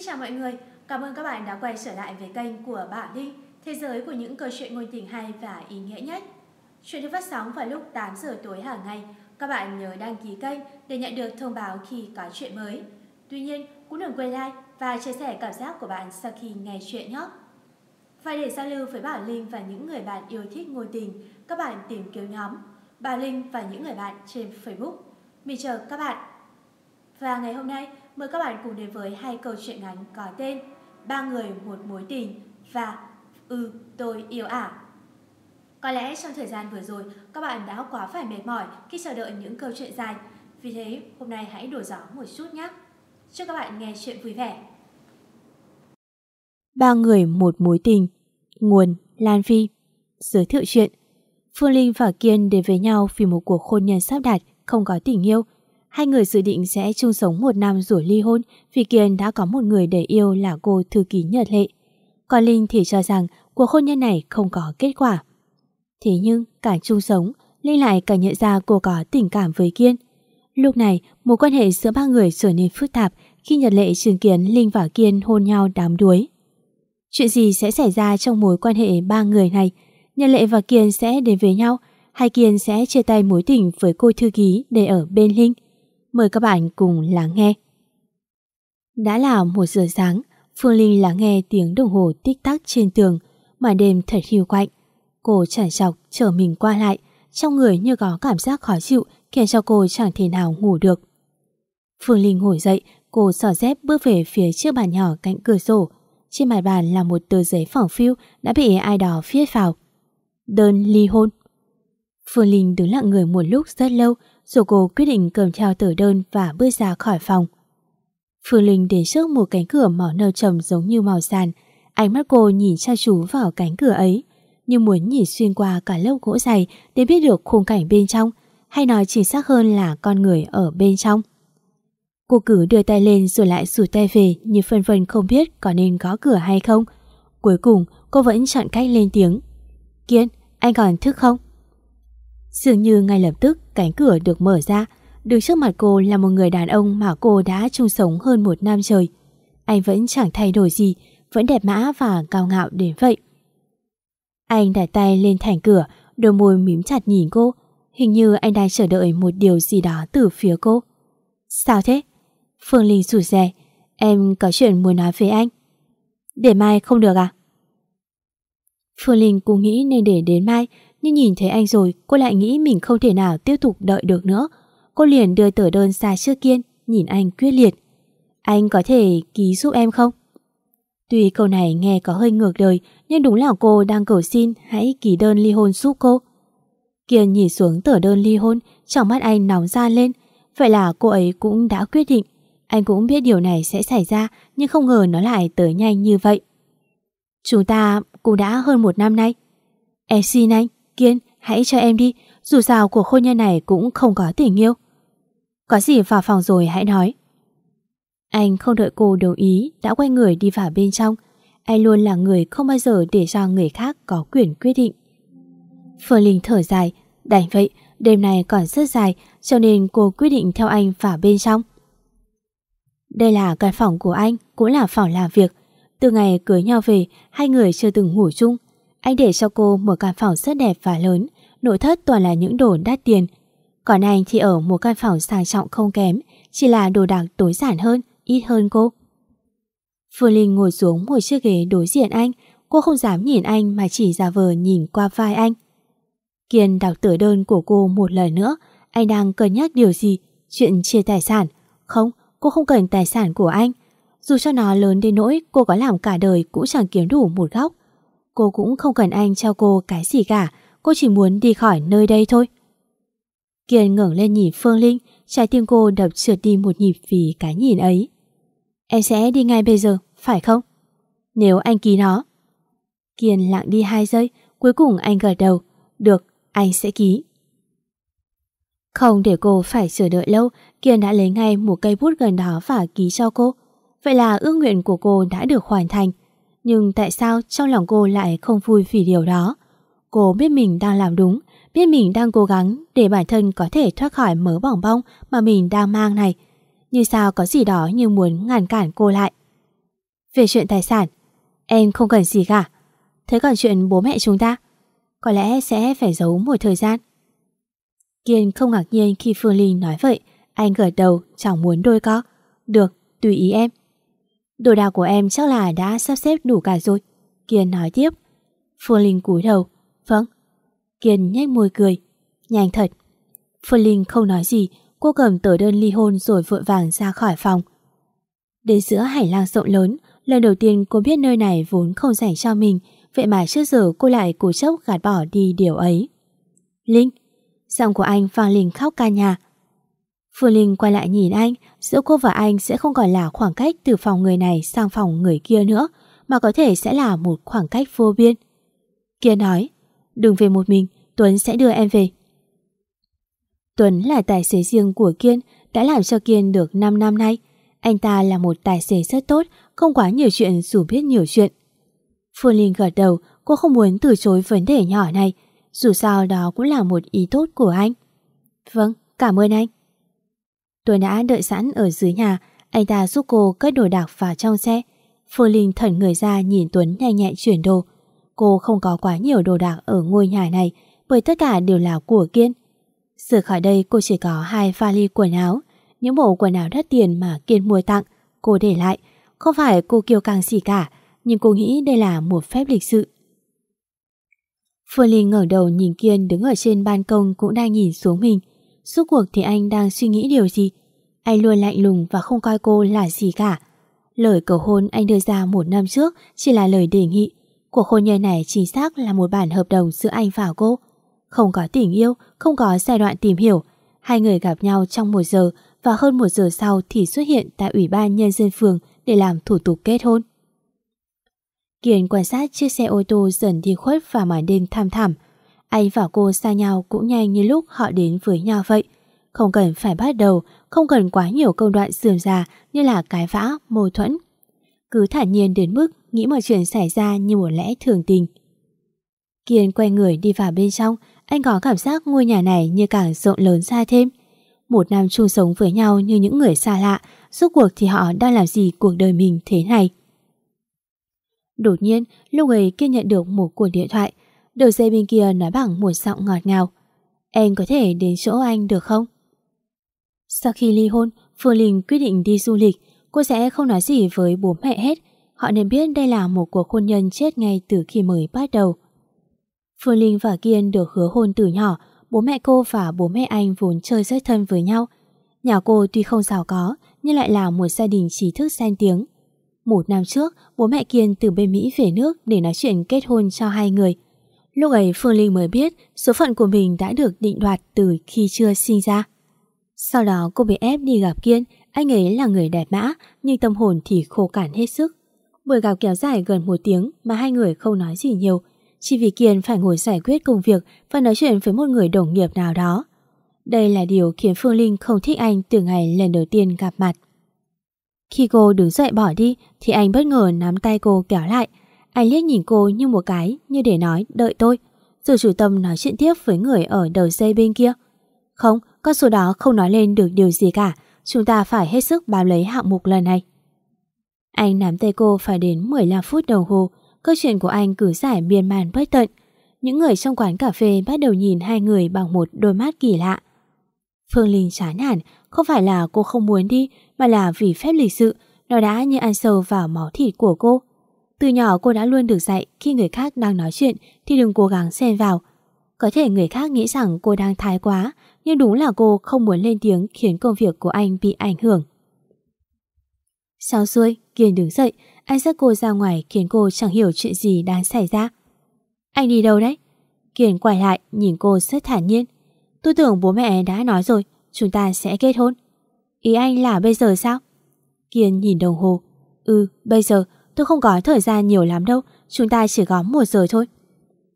Xin chào mọi người, cảm ơn các bạn đã quay trở lại với kênh của Bảo Linh, thế giới của những câu chuyện ngôn tình hay và ý nghĩa nhất. Chuyện được phát sóng vào lúc 8 giờ tối hàng ngày. Các bạn nhớ đăng ký kênh để nhận được thông báo khi có chuyện mới. Tuy nhiên, cũng đừng quên like và chia sẻ cảm giác của bạn sau khi nghe chuyện nhé. Và để giao lưu với Bảo Linh và những người bạn yêu thích ngôn tình, các bạn tìm kiếm nhóm Bảo Linh và những người bạn trên Facebook. Mình chờ các bạn. Và ngày hôm nay, mời các bạn cùng đến với hai câu chuyện ngắn có tên Ba người một mối tình và Ừ tôi yêu ả. Có lẽ trong thời gian vừa rồi, các bạn đã quá phải mệt mỏi khi chờ đợi những câu chuyện dài. Vì thế, hôm nay hãy đổi gió một chút nhé. Chúc các bạn nghe chuyện vui vẻ. Ba người một mối tình Nguồn Lan Phi Giới thiệu chuyện Phương Linh và Kiên đến với nhau vì một cuộc hôn nhân sắp đặt, không có tình yêu. Hai người dự định sẽ chung sống một năm rồi ly hôn vì Kiên đã có một người để yêu là cô thư ký Nhật Lệ. Còn Linh thì cho rằng cuộc hôn nhân này không có kết quả. Thế nhưng càng chung sống, Linh lại càng nhận ra cô có tình cảm với Kiên. Lúc này, mối quan hệ giữa ba người trở nên phức tạp khi Nhật Lệ chứng kiến Linh và Kiên hôn nhau đám đuối. Chuyện gì sẽ xảy ra trong mối quan hệ ba người này? Nhật Lệ và Kiên sẽ đến với nhau hay Kiên sẽ chia tay mối tình với cô thư ký để ở bên Linh? Mời các bạn cùng lắng nghe. Đã là một giờ sáng, Phương Linh lắng nghe tiếng đồng hồ tích tắc trên tường, mà đêm thật hiu quạnh. Cô chẳng chọc trở mình qua lại, trong người như có cảm giác khó chịu khiến cho cô chẳng thể nào ngủ được. Phương Linh ngồi dậy, cô xỏ dép bước về phía chiếc bàn nhỏ cạnh cửa sổ. Trên mặt bàn là một tờ giấy phỏng phiu đã bị ai đó viết vào. Đơn ly hôn. Phương Linh đứng lặng người một lúc rất lâu rồi cô quyết định cầm theo tờ đơn và bước ra khỏi phòng. Phương Linh đến trước một cánh cửa màu nâu trầm giống như màu sàn. Ánh mắt cô nhìn cha chú vào cánh cửa ấy, như muốn nhìn xuyên qua cả lớp gỗ dày để biết được khung cảnh bên trong, hay nói chính xác hơn là con người ở bên trong. Cô cứ đưa tay lên rồi lại rủ tay về như phân vân không biết có nên gõ cửa hay không. Cuối cùng cô vẫn chọn cách lên tiếng. Kiên, anh còn thức không? Dường như ngay lập tức cánh cửa được mở ra, Đứng trước mặt cô là một người đàn ông mà cô đã chung sống hơn một năm trời. Anh vẫn chẳng thay đổi gì, vẫn đẹp mã và cao ngạo đến vậy. Anh đặt tay lên thành cửa, đôi môi mím chặt nhìn cô. Hình như anh đang chờ đợi một điều gì đó từ phía cô. Sao thế? Phương Linh rủ rè. Em có chuyện muốn nói với anh. Để mai không được à? Phương Linh cũng nghĩ nên để đến mai, nhưng nhìn thấy anh rồi, cô lại nghĩ mình không thể nào tiếp tục đợi được nữa. Cô liền đưa tờ đơn ra trước Kiên, nhìn anh quyết liệt. Anh có thể ký giúp em không? Tuy câu này nghe có hơi ngược đời, nhưng đúng là cô đang cầu xin hãy ký đơn ly hôn giúp cô. Kiên nhìn xuống tờ đơn ly hôn, trong mắt anh nóng ra lên. Vậy là cô ấy cũng đã quyết định. Anh cũng biết điều này sẽ xảy ra, nhưng không ngờ nó lại tới nhanh như vậy. Chúng ta cũng đã hơn một năm nay. Em xin anh, Kiên, hãy cho em đi, dù sao cuộc hôn nhân này cũng không có tình yêu. Có gì vào phòng rồi hãy nói. Anh không đợi cô đồng ý, đã quay người đi vào bên trong. Anh luôn là người không bao giờ để cho người khác có quyền quyết định. Phương Linh thở dài, đành vậy, đêm này còn rất dài, cho nên cô quyết định theo anh vào bên trong. Đây là căn phòng của anh, cũng là phòng làm việc. Từ ngày cưới nhau về, hai người chưa từng ngủ chung. Anh để cho cô một căn phòng rất đẹp và lớn, nội thất toàn là những đồ đắt tiền. Còn anh thì ở một căn phòng sang trọng không kém, chỉ là đồ đạc tối giản hơn, ít hơn cô. Phương Linh ngồi xuống một chiếc ghế đối diện anh, cô không dám nhìn anh mà chỉ giả vờ nhìn qua vai anh. Kiên đọc tờ đơn của cô một lần nữa, anh đang cân nhắc điều gì, chuyện chia tài sản. Không, cô không cần tài sản của anh. Dù cho nó lớn đến nỗi cô có làm cả đời cũng chẳng kiếm đủ một góc. Cô cũng không cần anh cho cô cái gì cả, cô chỉ muốn đi khỏi nơi đây thôi. Kiên ngẩng lên nhìn Phương Linh, trái tim cô đập trượt đi một nhịp vì cái nhìn ấy. Em sẽ đi ngay bây giờ, phải không? Nếu anh ký nó. Kiên lặng đi hai giây, cuối cùng anh gật đầu. Được, anh sẽ ký. Không để cô phải chờ đợi lâu, Kiên đã lấy ngay một cây bút gần đó và ký cho cô. Vậy là ước nguyện của cô đã được hoàn thành. Nhưng tại sao trong lòng cô lại không vui vì điều đó? Cô biết mình đang làm đúng, biết mình đang cố gắng để bản thân có thể thoát khỏi mớ bỏng bong mà mình đang mang này. như sao có gì đó như muốn ngăn cản cô lại. Về chuyện tài sản, em không cần gì cả. Thế còn chuyện bố mẹ chúng ta, có lẽ sẽ phải giấu một thời gian. Kiên không ngạc nhiên khi Phương Linh nói vậy, anh gật đầu chẳng muốn đôi co. Được, tùy ý em. Đồ đạc của em chắc là đã sắp xếp đủ cả rồi. Kiên nói tiếp. Phương Linh cúi đầu. Vâng. Kiên nhếch môi cười. Nhanh thật. Phương Linh không nói gì, cô cầm tờ đơn ly hôn rồi vội vàng ra khỏi phòng. Đến giữa hải lang rộng lớn, lần đầu tiên cô biết nơi này vốn không dành cho mình, vậy mà trước giờ cô lại cố chốc gạt bỏ đi điều ấy. Linh, giọng của anh vang linh khóc ca nhà. Phương Linh quay lại nhìn anh, giữa cô và anh sẽ không còn là khoảng cách từ phòng người này sang phòng người kia nữa, mà có thể sẽ là một khoảng cách vô biên. Kia nói, đừng về một mình, Tuấn sẽ đưa em về. Tuấn là tài xế riêng của Kiên, đã làm cho Kiên được 5 năm nay. Anh ta là một tài xế rất tốt, không quá nhiều chuyện dù biết nhiều chuyện. Phương Linh gật đầu, cô không muốn từ chối vấn đề nhỏ này, dù sao đó cũng là một ý tốt của anh. Vâng, cảm ơn anh tôi đã đợi sẵn ở dưới nhà, anh ta giúp cô cất đồ đạc vào trong xe. Phương Linh thẩn người ra nhìn Tuấn nhanh nhẹn chuyển đồ. Cô không có quá nhiều đồ đạc ở ngôi nhà này, bởi tất cả đều là của Kiên. Rời khỏi đây cô chỉ có hai vali quần áo, những bộ quần áo đắt tiền mà Kiên mua tặng, cô để lại. Không phải cô kiêu càng gì cả, nhưng cô nghĩ đây là một phép lịch sự. Phương Linh ngẩng đầu nhìn Kiên đứng ở trên ban công cũng đang nhìn xuống mình. Suốt cuộc thì anh đang suy nghĩ điều gì? Anh luôn lạnh lùng và không coi cô là gì cả. Lời cầu hôn anh đưa ra một năm trước chỉ là lời đề nghị. Cuộc hôn nhân này chính xác là một bản hợp đồng giữa anh và cô. Không có tình yêu, không có giai đoạn tìm hiểu. Hai người gặp nhau trong một giờ và hơn một giờ sau thì xuất hiện tại Ủy ban Nhân dân phường để làm thủ tục kết hôn. Kiên quan sát chiếc xe ô tô dần đi khuất vào màn đêm thăm thẳm. Anh và cô xa nhau cũng nhanh như lúc họ đến với nhau vậy. Không cần phải bắt đầu, không cần quá nhiều công đoạn dườm già như là cái vã, mâu thuẫn. Cứ thản nhiên đến mức nghĩ mọi chuyện xảy ra như một lẽ thường tình. Kiên quay người đi vào bên trong, anh có cảm giác ngôi nhà này như càng rộng lớn ra thêm. Một năm chung sống với nhau như những người xa lạ, suốt cuộc thì họ đang làm gì cuộc đời mình thế này. Đột nhiên, lúc ấy Kiên nhận được một cuộc điện thoại. Đầu dây bên kia nói bằng một giọng ngọt ngào. Em có thể đến chỗ anh được không? Sau khi ly hôn, Phương Linh quyết định đi du lịch. Cô sẽ không nói gì với bố mẹ hết. Họ nên biết đây là một cuộc hôn nhân chết ngay từ khi mới bắt đầu. Phương Linh và Kiên được hứa hôn từ nhỏ. Bố mẹ cô và bố mẹ anh vốn chơi rất thân với nhau. Nhà cô tuy không giàu có, nhưng lại là một gia đình trí thức danh tiếng. Một năm trước, bố mẹ Kiên từ bên Mỹ về nước để nói chuyện kết hôn cho hai người. Lúc ấy Phương Linh mới biết số phận của mình đã được định đoạt từ khi chưa sinh ra. Sau đó cô bị ép đi gặp Kiên, anh ấy là người đẹp mã nhưng tâm hồn thì khô cản hết sức. Buổi gặp kéo dài gần một tiếng mà hai người không nói gì nhiều, chỉ vì Kiên phải ngồi giải quyết công việc và nói chuyện với một người đồng nghiệp nào đó. Đây là điều khiến Phương Linh không thích anh từ ngày lần đầu tiên gặp mặt. Khi cô đứng dậy bỏ đi thì anh bất ngờ nắm tay cô kéo lại. Anh liếc nhìn cô như một cái như để nói đợi tôi. Rồi chủ tâm nói chuyện tiếp với người ở đầu dây bên kia. Không, con số đó không nói lên được điều gì cả. Chúng ta phải hết sức bám lấy hạng mục lần này. Anh nắm tay cô phải đến 15 phút đồng hồ. Câu chuyện của anh cứ giải miên man bất tận. Những người trong quán cà phê bắt đầu nhìn hai người bằng một đôi mắt kỳ lạ. Phương Linh chán hẳn, không phải là cô không muốn đi, mà là vì phép lịch sự, nó đã như ăn sâu vào máu thịt của cô. Từ nhỏ cô đã luôn được dạy khi người khác đang nói chuyện thì đừng cố gắng xen vào. Có thể người khác nghĩ rằng cô đang thái quá, nhưng đúng là cô không muốn lên tiếng khiến công việc của anh bị ảnh hưởng. Sau xuôi, Kiên đứng dậy, anh dắt cô ra ngoài khiến cô chẳng hiểu chuyện gì đang xảy ra. Anh đi đâu đấy? Kiên quay lại nhìn cô rất thản nhiên. Tôi tưởng bố mẹ đã nói rồi, chúng ta sẽ kết hôn. Ý anh là bây giờ sao? Kiên nhìn đồng hồ. Ừ, bây giờ tôi không có thời gian nhiều lắm đâu, chúng ta chỉ có một giờ thôi.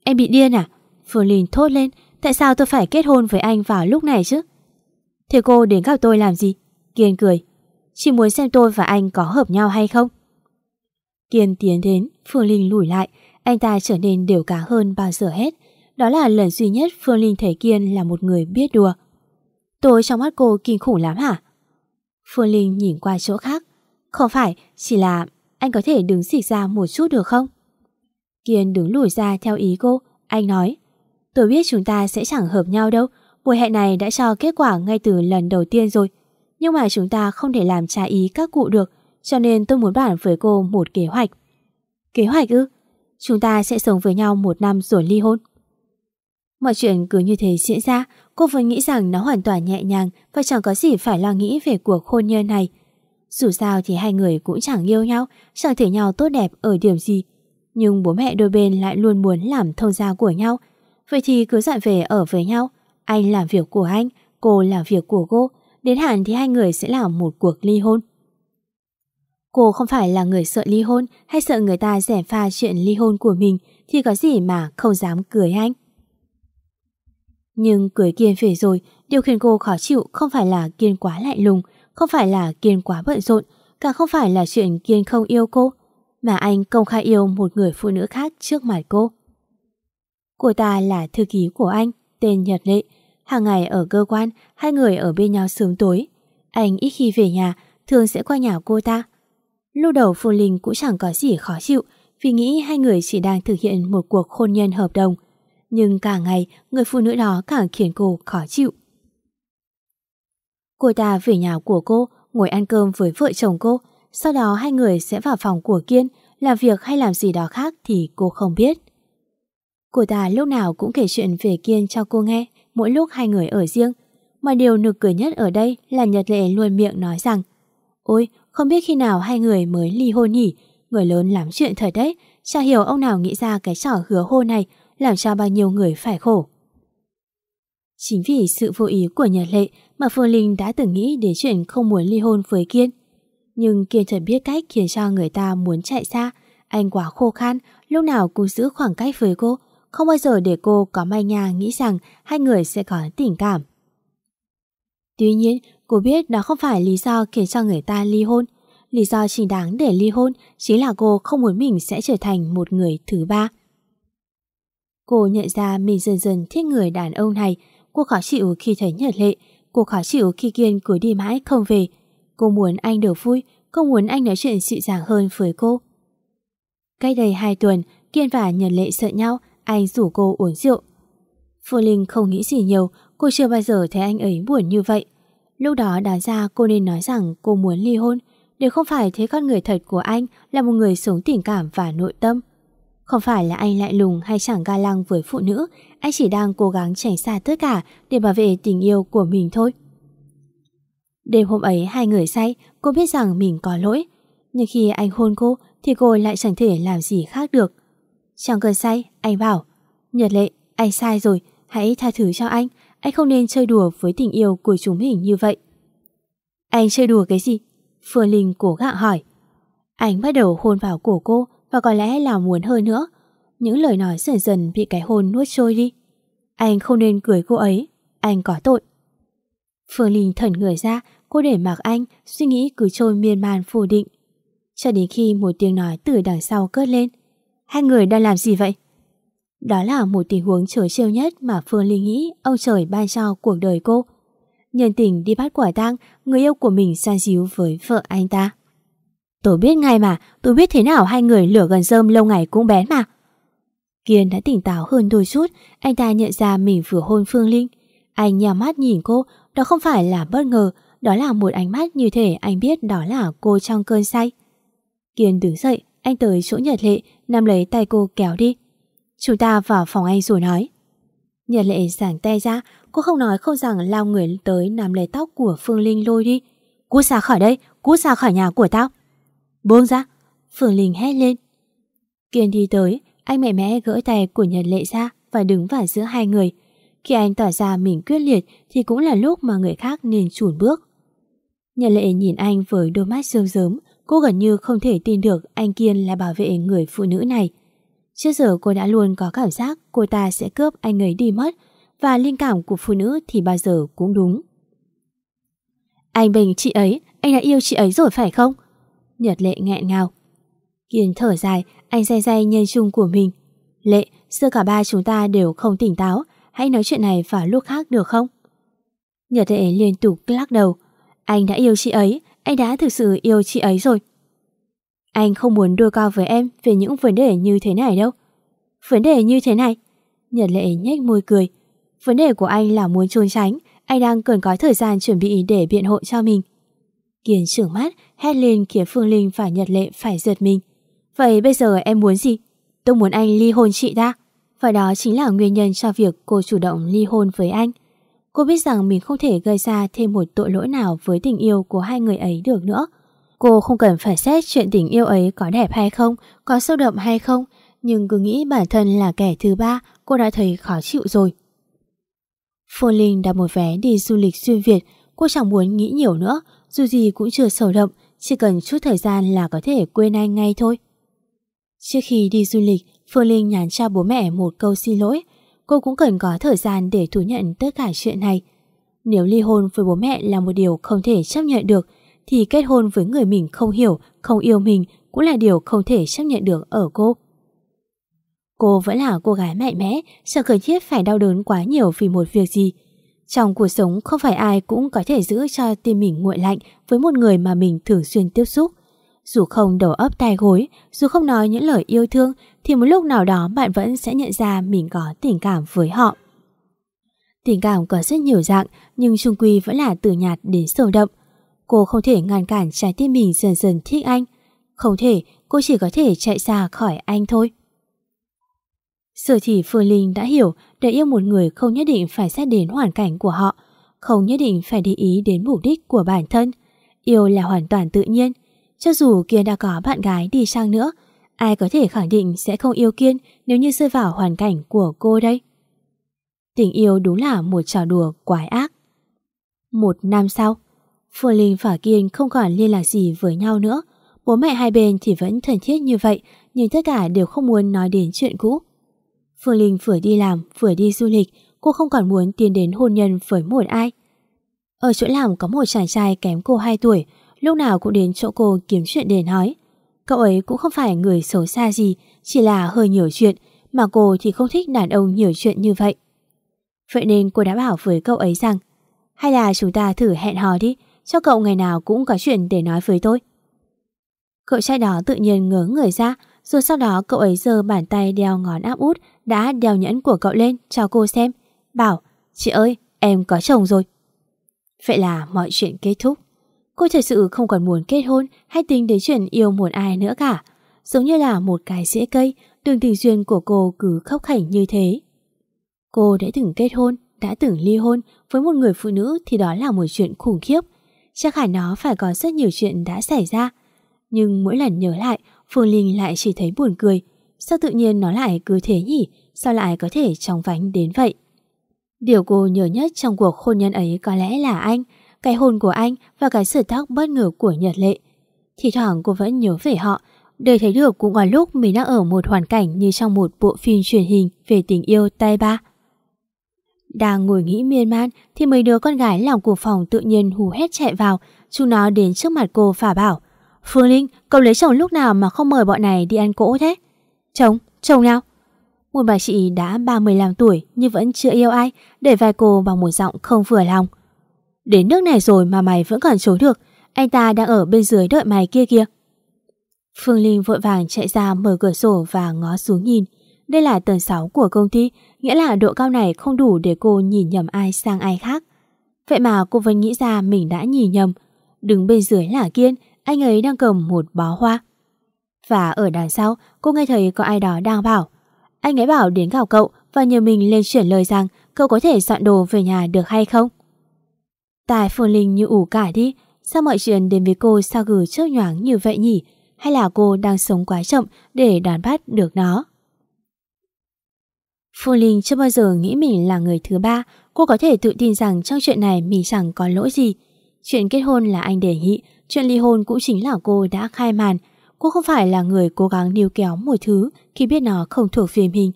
Em bị điên à? Phương Linh thốt lên, tại sao tôi phải kết hôn với anh vào lúc này chứ? Thế cô đến gặp tôi làm gì? Kiên cười. Chỉ muốn xem tôi và anh có hợp nhau hay không? Kiên tiến đến, Phương Linh lùi lại, anh ta trở nên đều cá hơn bao giờ hết. Đó là lần duy nhất Phương Linh thấy Kiên là một người biết đùa. Tôi trong mắt cô kinh khủng lắm hả? Phương Linh nhìn qua chỗ khác. Không phải, chỉ là anh có thể đứng xịt ra một chút được không? Kiên đứng lùi ra theo ý cô, anh nói. Tôi biết chúng ta sẽ chẳng hợp nhau đâu, buổi hẹn này đã cho kết quả ngay từ lần đầu tiên rồi. Nhưng mà chúng ta không thể làm trái ý các cụ được, cho nên tôi muốn bàn với cô một kế hoạch. Kế hoạch ư? Chúng ta sẽ sống với nhau một năm rồi ly hôn. Mọi chuyện cứ như thế diễn ra, cô vẫn nghĩ rằng nó hoàn toàn nhẹ nhàng và chẳng có gì phải lo nghĩ về cuộc hôn nhân này. Dù sao thì hai người cũng chẳng yêu nhau, chẳng thể nhau tốt đẹp ở điểm gì. Nhưng bố mẹ đôi bên lại luôn muốn làm thông gia của nhau. Vậy thì cứ dặn về ở với nhau. Anh làm việc của anh, cô làm việc của cô. Đến hạn thì hai người sẽ làm một cuộc ly hôn. Cô không phải là người sợ ly hôn hay sợ người ta rẻ pha chuyện ly hôn của mình thì có gì mà không dám cưới anh. Nhưng cưới Kiên về rồi, điều khiến cô khó chịu không phải là Kiên quá lạnh lùng, không phải là Kiên quá bận rộn, càng không phải là chuyện Kiên không yêu cô, mà anh công khai yêu một người phụ nữ khác trước mặt cô. Cô ta là thư ký của anh, tên Nhật Lệ. Hàng ngày ở cơ quan, hai người ở bên nhau sớm tối. Anh ít khi về nhà, thường sẽ qua nhà cô ta. Lúc đầu Phương Linh cũng chẳng có gì khó chịu vì nghĩ hai người chỉ đang thực hiện một cuộc hôn nhân hợp đồng. Nhưng cả ngày, người phụ nữ đó càng khiến cô khó chịu. Cô ta về nhà của cô, ngồi ăn cơm với vợ chồng cô, sau đó hai người sẽ vào phòng của Kiên, làm việc hay làm gì đó khác thì cô không biết. Cô ta lúc nào cũng kể chuyện về Kiên cho cô nghe, mỗi lúc hai người ở riêng. Mà điều nực cười nhất ở đây là Nhật Lệ luôn miệng nói rằng Ôi, không biết khi nào hai người mới ly hôn nhỉ, người lớn lắm chuyện thật đấy, chả hiểu ông nào nghĩ ra cái trò hứa hôn này làm cho bao nhiêu người phải khổ. Chính vì sự vô ý của Nhật Lệ mà Phương Linh đã từng nghĩ đến chuyện không muốn ly hôn với Kiên. Nhưng Kiên thật biết cách khiến cho người ta muốn chạy xa. Anh quá khô khan, lúc nào cũng giữ khoảng cách với cô, không bao giờ để cô có may nhà nghĩ rằng hai người sẽ có tình cảm. Tuy nhiên, cô biết đó không phải lý do khiến cho người ta ly hôn. Lý do chính đáng để ly hôn chính là cô không muốn mình sẽ trở thành một người thứ ba. Cô nhận ra mình dần dần thích người đàn ông này. Cô khó chịu khi thấy Nhật Lệ. Cô khó chịu khi Kiên cứ đi mãi không về. Cô muốn anh được vui. Cô muốn anh nói chuyện dịu dàng hơn với cô. Cách đây hai tuần, Kiên và Nhật Lệ sợ nhau. Anh rủ cô uống rượu. Phương Linh không nghĩ gì nhiều. Cô chưa bao giờ thấy anh ấy buồn như vậy. Lúc đó đáng ra cô nên nói rằng cô muốn ly hôn. Để không phải thấy con người thật của anh là một người sống tình cảm và nội tâm. Không phải là anh lại lùng hay chẳng ga lăng với phụ nữ, anh chỉ đang cố gắng tránh xa tất cả để bảo vệ tình yêu của mình thôi. Đêm hôm ấy hai người say, cô biết rằng mình có lỗi. Nhưng khi anh hôn cô thì cô lại chẳng thể làm gì khác được. Trong cơn say, anh bảo Nhật lệ, anh sai rồi, hãy tha thứ cho anh. Anh không nên chơi đùa với tình yêu của chúng mình như vậy. Anh chơi đùa cái gì? Phương Linh cố gắng hỏi. Anh bắt đầu hôn vào cổ cô và có lẽ là muốn hơn nữa. Những lời nói dần dần bị cái hôn nuốt trôi đi. Anh không nên cười cô ấy, anh có tội. Phương Linh thần người ra, cô để mặc anh, suy nghĩ cứ trôi miên man phủ định. Cho đến khi một tiếng nói từ đằng sau cất lên. Hai người đang làm gì vậy? Đó là một tình huống trở trêu nhất mà Phương Linh nghĩ ông trời ban cho cuộc đời cô. Nhân tình đi bắt quả tang, người yêu của mình san díu với vợ anh ta. Tôi biết ngay mà, tôi biết thế nào hai người lửa gần rơm lâu ngày cũng bén mà. Kiên đã tỉnh táo hơn đôi chút, anh ta nhận ra mình vừa hôn Phương Linh. Anh nhào mắt nhìn cô, đó không phải là bất ngờ, đó là một ánh mắt như thể anh biết đó là cô trong cơn say. Kiên đứng dậy, anh tới chỗ Nhật Lệ, nắm lấy tay cô kéo đi. Chúng ta vào phòng anh rồi nói. Nhật Lệ giảng tay ra, cô không nói không rằng lao người tới nắm lấy tóc của Phương Linh lôi đi. Cút ra khỏi đây, cút ra khỏi nhà của tao. Buông ra! Phương Linh hét lên. Kiên đi tới, anh mẹ mẽ gỡ tay của Nhật Lệ ra và đứng vào giữa hai người. Khi anh tỏ ra mình quyết liệt thì cũng là lúc mà người khác nên chùn bước. Nhật Lệ nhìn anh với đôi mắt rơm rớm, cô gần như không thể tin được anh Kiên là bảo vệ người phụ nữ này. Trước giờ cô đã luôn có cảm giác cô ta sẽ cướp anh ấy đi mất và linh cảm của phụ nữ thì bao giờ cũng đúng. Anh bình chị ấy, anh đã yêu chị ấy rồi phải không? Nhật Lệ nghẹn ngào. Kiên thở dài, anh day day nhân chung của mình. Lệ, xưa cả ba chúng ta đều không tỉnh táo, hãy nói chuyện này vào lúc khác được không? Nhật Lệ liên tục lắc đầu. Anh đã yêu chị ấy, anh đã thực sự yêu chị ấy rồi. Anh không muốn đôi cao với em về những vấn đề như thế này đâu. Vấn đề như thế này? Nhật lệ nhếch môi cười. Vấn đề của anh là muốn trốn tránh, anh đang cần có thời gian chuẩn bị để biện hộ cho mình. Kiền trưởng mắt, hét lên khiến Phương Linh và Nhật lệ phải giật mình. Vậy bây giờ em muốn gì? Tôi muốn anh ly hôn chị ta. Và đó chính là nguyên nhân cho việc cô chủ động ly hôn với anh. Cô biết rằng mình không thể gây ra thêm một tội lỗi nào với tình yêu của hai người ấy được nữa. Cô không cần phải xét chuyện tình yêu ấy có đẹp hay không, có sâu đậm hay không, nhưng cứ nghĩ bản thân là kẻ thứ ba, cô đã thấy khó chịu rồi. Phương Linh đặt một vé đi du lịch xuyên Việt, cô chẳng muốn nghĩ nhiều nữa, dù gì cũng chưa sâu đậm, chỉ cần chút thời gian là có thể quên anh ngay thôi. Trước khi đi du lịch, Phương Linh nhắn cho bố mẹ một câu xin lỗi. Cô cũng cần có thời gian để thú nhận tất cả chuyện này. Nếu ly hôn với bố mẹ là một điều không thể chấp nhận được, thì kết hôn với người mình không hiểu, không yêu mình cũng là điều không thể chấp nhận được ở cô. Cô vẫn là cô gái mạnh mẽ, chẳng cần thiết phải đau đớn quá nhiều vì một việc gì. Trong cuộc sống không phải ai cũng có thể giữ cho tim mình nguội lạnh với một người mà mình thường xuyên tiếp xúc. Dù không đầu ấp tai gối, dù không nói những lời yêu thương, thì một lúc nào đó bạn vẫn sẽ nhận ra mình có tình cảm với họ. Tình cảm có rất nhiều dạng, nhưng chung quy vẫn là từ nhạt đến sâu đậm. Cô không thể ngăn cản trái tim mình dần dần thích anh. Không thể, cô chỉ có thể chạy xa khỏi anh thôi. Sở chỉ Phương Linh đã hiểu để yêu một người không nhất định phải xét đến hoàn cảnh của họ, không nhất định phải để ý đến mục đích của bản thân. Yêu là hoàn toàn tự nhiên. Cho dù Kiên đã có bạn gái đi sang nữa, ai có thể khẳng định sẽ không yêu Kiên nếu như rơi vào hoàn cảnh của cô đây? Tình yêu đúng là một trò đùa quái ác. Một năm sau, Phương Linh và Kiên không còn liên lạc gì với nhau nữa. Bố mẹ hai bên thì vẫn thân thiết như vậy, nhưng tất cả đều không muốn nói đến chuyện cũ. Phương Linh vừa đi làm, vừa đi du lịch, cô không còn muốn tiến đến hôn nhân với một ai. Ở chỗ làm có một chàng trai kém cô 2 tuổi, lúc nào cũng đến chỗ cô kiếm chuyện để nói. Cậu ấy cũng không phải người xấu xa gì, chỉ là hơi nhiều chuyện, mà cô thì không thích đàn ông nhiều chuyện như vậy. Vậy nên cô đã bảo với cậu ấy rằng, hay là chúng ta thử hẹn hò đi, cho cậu ngày nào cũng có chuyện để nói với tôi. Cậu trai đó tự nhiên ngớ người ra, rồi sau đó cậu ấy giơ bàn tay đeo ngón áp út đã đeo nhẫn của cậu lên cho cô xem. Bảo, chị ơi, em có chồng rồi. Vậy là mọi chuyện kết thúc. Cô thật sự không còn muốn kết hôn hay tính đến chuyện yêu một ai nữa cả. Giống như là một cái rễ cây, đường tình duyên của cô cứ khóc khảnh như thế. Cô đã từng kết hôn, đã từng ly hôn với một người phụ nữ thì đó là một chuyện khủng khiếp. Chắc hẳn nó phải có rất nhiều chuyện đã xảy ra. Nhưng mỗi lần nhớ lại, Phương Linh lại chỉ thấy buồn cười. Sao tự nhiên nó lại cứ thế nhỉ? Sao lại có thể trong vánh đến vậy? Điều cô nhớ nhất trong cuộc hôn nhân ấy có lẽ là anh, cái hôn của anh và cái sự tóc bất ngờ của Nhật Lệ. Thì thoảng cô vẫn nhớ về họ, đời thấy được cũng có lúc mình đang ở một hoàn cảnh như trong một bộ phim truyền hình về tình yêu tay ba. Đang ngồi nghĩ miên man thì mấy đứa con gái lòng của phòng tự nhiên hù hét chạy vào, chúng nó đến trước mặt cô phả bảo. Phương Linh, cậu lấy chồng lúc nào mà không mời bọn này đi ăn cỗ thế? Chồng, chồng nào? Một bà chị đã 35 tuổi nhưng vẫn chưa yêu ai, để vai cô bằng một giọng không vừa lòng. Đến nước này rồi mà mày vẫn còn trốn được, anh ta đang ở bên dưới đợi mày kia kia. Phương Linh vội vàng chạy ra mở cửa sổ và ngó xuống nhìn. Đây là tầng 6 của công ty, nghĩa là độ cao này không đủ để cô nhìn nhầm ai sang ai khác. Vậy mà cô vẫn nghĩ ra mình đã nhìn nhầm. Đứng bên dưới là Kiên, anh ấy đang cầm một bó hoa. Và ở đằng sau, cô nghe thấy có ai đó đang bảo. Anh ấy bảo đến gặp cậu và nhờ mình lên chuyển lời rằng cậu có thể dọn đồ về nhà được hay không? Tài Phương Linh như ủ cả đi, sao mọi chuyện đến với cô sao gừ chớp nhoáng như vậy nhỉ? Hay là cô đang sống quá chậm để đón bắt được nó? Phương Linh chưa bao giờ nghĩ mình là người thứ ba, cô có thể tự tin rằng trong chuyện này mình chẳng có lỗi gì. Chuyện kết hôn là anh đề nghị, chuyện ly hôn cũng chính là cô đã khai màn. Cô không phải là người cố gắng níu kéo một thứ khi biết nó không thuộc về mình.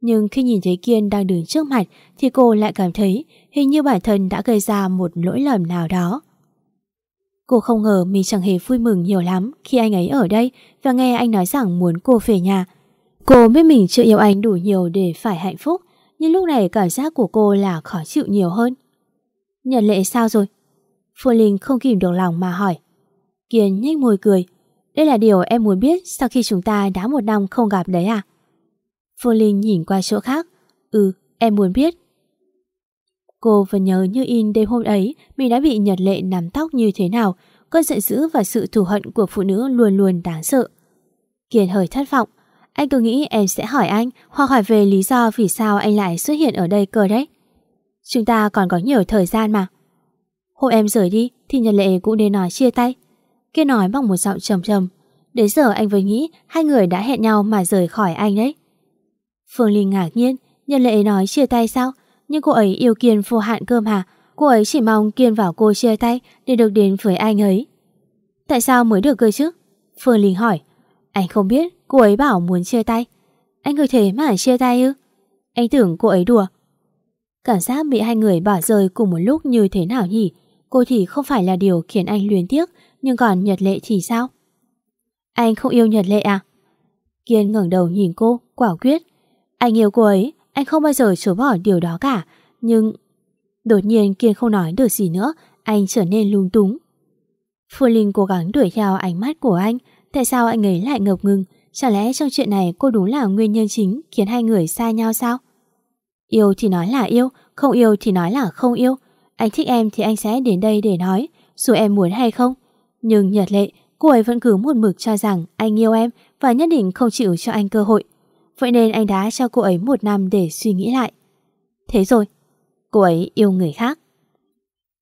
Nhưng khi nhìn thấy Kiên đang đứng trước mặt thì cô lại cảm thấy hình như bản thân đã gây ra một lỗi lầm nào đó. Cô không ngờ mình chẳng hề vui mừng nhiều lắm khi anh ấy ở đây và nghe anh nói rằng muốn cô về nhà. Cô biết mình chưa yêu anh đủ nhiều để phải hạnh phúc, nhưng lúc này cảm giác của cô là khó chịu nhiều hơn. Nhận lệ sao rồi? Phương Linh không kìm được lòng mà hỏi. Kiên nhếch môi cười. Đây là điều em muốn biết sau khi chúng ta đã một năm không gặp đấy à? Phương Linh nhìn qua chỗ khác. Ừ, em muốn biết. Cô vẫn nhớ như in đêm hôm ấy mình đã bị Nhật Lệ nắm tóc như thế nào. Cơn giận dữ và sự thù hận của phụ nữ luôn luôn đáng sợ. Kiên hơi thất vọng. Anh cứ nghĩ em sẽ hỏi anh hoặc hỏi về lý do vì sao anh lại xuất hiện ở đây cơ đấy. Chúng ta còn có nhiều thời gian mà. Hôm em rời đi thì Nhật Lệ cũng nên nói chia tay. Kiên nói bằng một giọng trầm trầm. Đến giờ anh vừa nghĩ hai người đã hẹn nhau mà rời khỏi anh đấy. Phương Linh ngạc nhiên, Nhật Lệ nói chia tay sao? Nhưng cô ấy yêu Kiên vô hạn cơ mà. Cô ấy chỉ mong Kiên vào cô chia tay để được đến với anh ấy. Tại sao mới được cơ chứ? Phương Linh hỏi. Anh không biết, cô ấy bảo muốn chia tay. Anh cứ thế mà chia tay ư? Anh tưởng cô ấy đùa. Cảm giác bị hai người bỏ rơi cùng một lúc như thế nào nhỉ? Cô thì không phải là điều khiến anh luyến tiếc, nhưng còn Nhật Lệ thì sao? Anh không yêu Nhật Lệ à? Kiên ngẩng đầu nhìn cô, quả quyết. Anh yêu cô ấy, anh không bao giờ chối bỏ điều đó cả. Nhưng... Đột nhiên Kiên không nói được gì nữa, anh trở nên lung túng. Phương Linh cố gắng đuổi theo ánh mắt của anh. Tại sao anh ấy lại ngập ngừng? Chả lẽ trong chuyện này cô đúng là nguyên nhân chính khiến hai người xa nhau sao? Yêu thì nói là yêu, không yêu thì nói là không yêu. Anh thích em thì anh sẽ đến đây để nói, dù em muốn hay không. Nhưng Nhật Lệ, cô ấy vẫn cứ một mực cho rằng anh yêu em và nhất định không chịu cho anh cơ hội. Vậy nên anh đã cho cô ấy một năm để suy nghĩ lại. Thế rồi, cô ấy yêu người khác.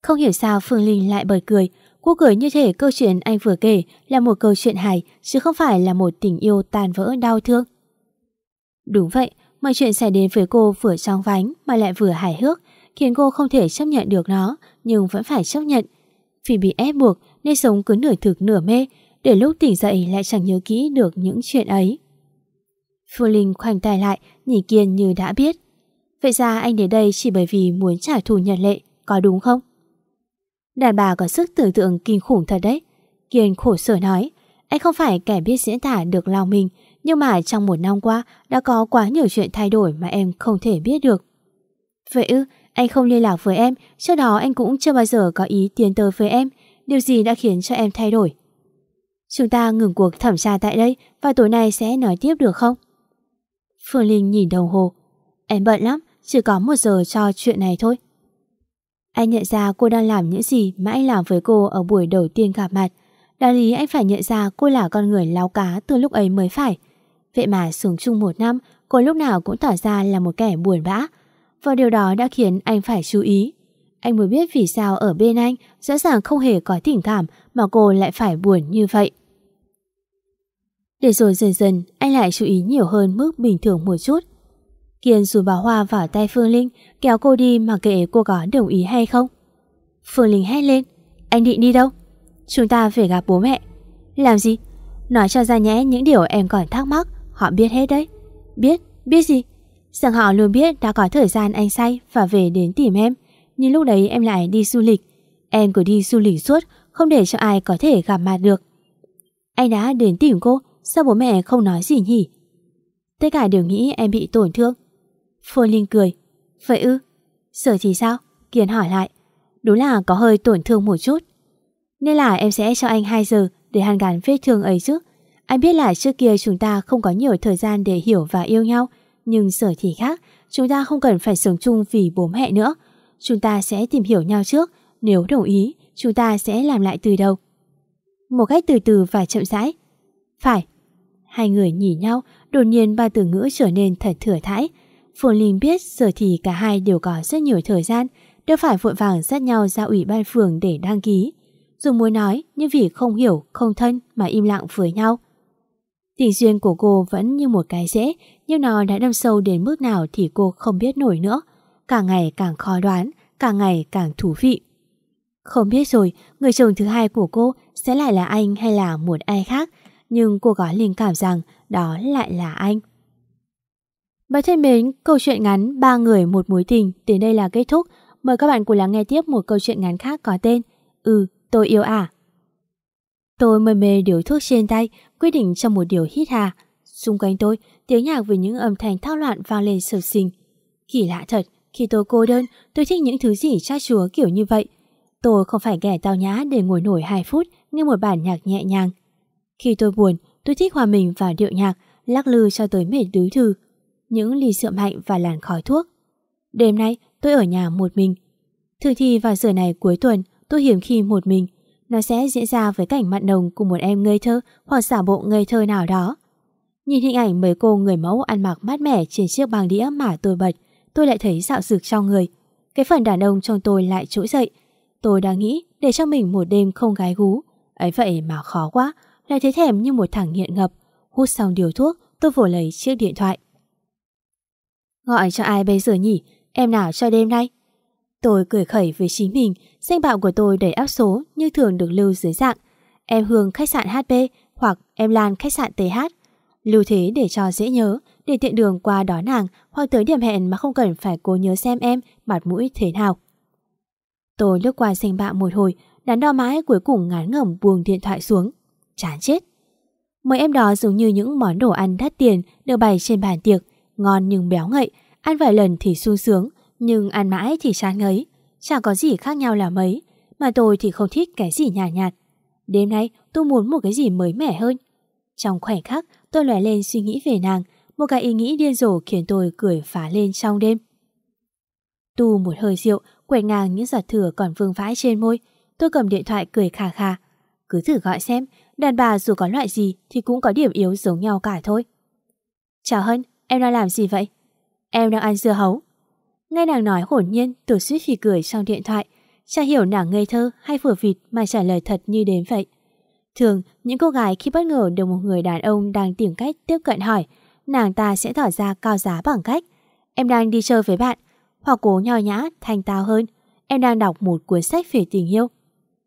Không hiểu sao Phương Linh lại bật cười. Cô cười như thể câu chuyện anh vừa kể là một câu chuyện hài chứ không phải là một tình yêu tàn vỡ đau thương. Đúng vậy, mọi chuyện xảy đến với cô vừa trong vánh mà lại vừa hài hước khiến cô không thể chấp nhận được nó nhưng vẫn phải chấp nhận. Vì bị ép buộc nên sống cứ nửa thực nửa mê để lúc tỉnh dậy lại chẳng nhớ kỹ được những chuyện ấy. Phương Linh khoanh tay lại, nhìn Kiên như đã biết. Vậy ra anh đến đây chỉ bởi vì muốn trả thù Nhật Lệ, có đúng không? Đàn bà có sức tưởng tượng kinh khủng thật đấy. Kiên khổ sở nói, anh không phải kẻ biết diễn tả được lòng mình, nhưng mà trong một năm qua đã có quá nhiều chuyện thay đổi mà em không thể biết được. Vậy ư, anh không liên lạc với em, trước đó anh cũng chưa bao giờ có ý tiến tới với em. Điều gì đã khiến cho em thay đổi? Chúng ta ngừng cuộc thẩm tra tại đây và tối nay sẽ nói tiếp được không? Phương Linh nhìn đồng hồ. Em bận lắm, chỉ có một giờ cho chuyện này thôi. Anh nhận ra cô đang làm những gì mà anh làm với cô ở buổi đầu tiên gặp mặt. Đáng lý anh phải nhận ra cô là con người láo cá từ lúc ấy mới phải. Vậy mà sống chung một năm, cô lúc nào cũng tỏ ra là một kẻ buồn bã. Và điều đó đã khiến anh phải chú ý. Anh mới biết vì sao ở bên anh rõ ràng không hề có tình cảm mà cô lại phải buồn như vậy. Để rồi dần dần anh lại chú ý nhiều hơn mức bình thường một chút. Kiên dù bà Hoa vào tay Phương Linh kéo cô đi mà kệ cô có đồng ý hay không. Phương Linh hét lên Anh định đi đâu? Chúng ta phải gặp bố mẹ. Làm gì? Nói cho ra nhẽ những điều em còn thắc mắc Họ biết hết đấy. Biết? Biết gì? Rằng họ luôn biết đã có thời gian anh say và về đến tìm em. Nhưng lúc đấy em lại đi du lịch. Em cứ đi du lịch suốt, không để cho ai có thể gặp mặt được. Anh đã đến tìm cô, sao bố mẹ không nói gì nhỉ? Tất cả đều nghĩ em bị tổn thương. Phương Linh cười. Vậy ư? Giờ thì sao? Kiên hỏi lại. Đúng là có hơi tổn thương một chút. Nên là em sẽ cho anh 2 giờ để hàn gắn vết thương ấy chứ. Anh biết là trước kia chúng ta không có nhiều thời gian để hiểu và yêu nhau, nhưng giờ thì khác, chúng ta không cần phải sống chung vì bố mẹ nữa. Chúng ta sẽ tìm hiểu nhau trước, nếu đồng ý, chúng ta sẽ làm lại từ đầu. Một cách từ từ và chậm rãi. Phải. Hai người nhìn nhau, đột nhiên ba từ ngữ trở nên thật thừa thãi. Phương Linh biết giờ thì cả hai đều có rất nhiều thời gian, đều phải vội vàng dắt nhau ra ủy ban phường để đăng ký. Dù muốn nói, nhưng vì không hiểu, không thân mà im lặng với nhau. Tình duyên của cô vẫn như một cái rễ, nhưng nó đã đâm sâu đến mức nào thì cô không biết nổi nữa. Càng ngày càng khó đoán, càng ngày càng thú vị. Không biết rồi, người chồng thứ hai của cô sẽ lại là anh hay là một ai khác, nhưng cô có linh cảm rằng đó lại là anh. Bạn thân mến, câu chuyện ngắn ba người một mối tình đến đây là kết thúc. Mời các bạn cùng lắng nghe tiếp một câu chuyện ngắn khác có tên Ừ, tôi yêu à. Tôi mê mê điều thuốc trên tay, quyết định trong một điều hít hà. Xung quanh tôi, tiếng nhạc với những âm thanh thao loạn vang lên sầu sình. Kỳ lạ thật, khi tôi cô đơn, tôi thích những thứ gì cha chúa kiểu như vậy. Tôi không phải kẻ tao nhã để ngồi nổi 2 phút nghe một bản nhạc nhẹ nhàng. Khi tôi buồn, tôi thích hòa mình vào điệu nhạc, lắc lư cho tới mệt tứ thư. Những ly sượm hạnh và làn khói thuốc. Đêm nay, tôi ở nhà một mình. Thường thì vào giờ này cuối tuần, tôi hiếm khi một mình. Nó sẽ diễn ra với cảnh mặn nồng của một em ngây thơ hoặc giả bộ ngây thơ nào đó. Nhìn hình ảnh mấy cô người mẫu ăn mặc mát mẻ trên chiếc băng đĩa mà tôi bật, tôi lại thấy dạo dực trong người. Cái phần đàn ông trong tôi lại trỗi dậy. Tôi đang nghĩ để cho mình một đêm không gái gú. Ấy vậy mà khó quá, lại thấy thèm như một thằng nghiện ngập. Hút xong điều thuốc, tôi vội lấy chiếc điện thoại. Gọi cho ai bây giờ nhỉ? Em nào cho đêm nay? Tôi cười khẩy với chính mình, danh bạo của tôi đầy áp số như thường được lưu dưới dạng em Hương khách sạn HP hoặc em Lan khách sạn TH. Lưu thế để cho dễ nhớ, để tiện đường qua đón nàng hoặc tới điểm hẹn mà không cần phải cố nhớ xem em mặt mũi thế nào. Tôi lướt qua danh bạ một hồi, đắn đo mãi cuối cùng ngán ngẩm buông điện thoại xuống. Chán chết. Mấy em đó giống như những món đồ ăn đắt tiền được bày trên bàn tiệc, ngon nhưng béo ngậy, ăn vài lần thì sung sướng, nhưng ăn mãi thì chán ngấy. Chẳng có gì khác nhau là mấy, mà tôi thì không thích cái gì nhạt nhạt. Đêm nay tôi muốn một cái gì mới mẻ hơn. Trong khoảnh khắc tôi lóe lên suy nghĩ về nàng, một cái ý nghĩ điên rồ khiến tôi cười phá lên trong đêm. Tu một hơi rượu, quẹt ngang những giọt thừa còn vương vãi trên môi. Tôi cầm điện thoại cười khà khà. Cứ thử gọi xem, đàn bà dù có loại gì thì cũng có điểm yếu giống nhau cả thôi. Chào Hân, em đang làm gì vậy? Em đang ăn dưa hấu. Nghe nàng nói hồn nhiên, tôi suýt phì cười trong điện thoại. Chả hiểu nàng ngây thơ hay vừa vịt mà trả lời thật như đến vậy. Thường, những cô gái khi bất ngờ được một người đàn ông đang tìm cách tiếp cận hỏi, nàng ta sẽ tỏ ra cao giá bằng cách Em đang đi chơi với bạn, hoặc cố nho nhã, thanh tao hơn. Em đang đọc một cuốn sách về tình yêu.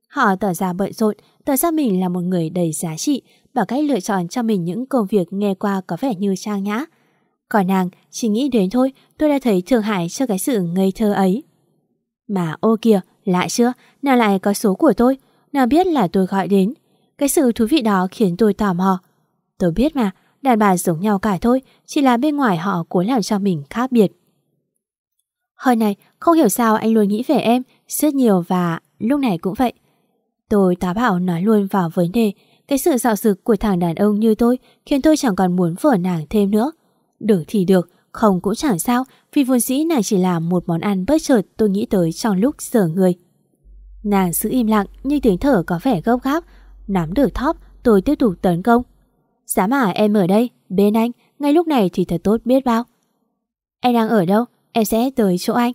Họ tỏ ra bận rộn, tỏ ra mình là một người đầy giá trị bằng cách lựa chọn cho mình những công việc nghe qua có vẻ như trang nhã. Còn nàng, chỉ nghĩ đến thôi, tôi đã thấy thương hại cho cái sự ngây thơ ấy. Mà ô kìa, lạ chưa, nàng lại có số của tôi, nàng biết là tôi gọi đến. Cái sự thú vị đó khiến tôi tò mò. Tôi biết mà, đàn bà giống nhau cả thôi, chỉ là bên ngoài họ cố làm cho mình khác biệt. Hồi này, không hiểu sao anh luôn nghĩ về em, rất nhiều và lúc này cũng vậy. Tôi tá bảo nói luôn vào vấn đề, cái sự dạo dực của thằng đàn ông như tôi khiến tôi chẳng còn muốn vở nàng thêm nữa. Được thì được, không cũng chẳng sao, vì vốn dĩ nàng chỉ là một món ăn bất chợt tôi nghĩ tới trong lúc sở người. Nàng giữ im lặng nhưng tiếng thở có vẻ gấp gáp, nắm được thóp tôi tiếp tục tấn công. Giá mà em ở đây, bên anh, ngay lúc này thì thật tốt biết bao. em đang ở đâu? Em sẽ tới chỗ anh.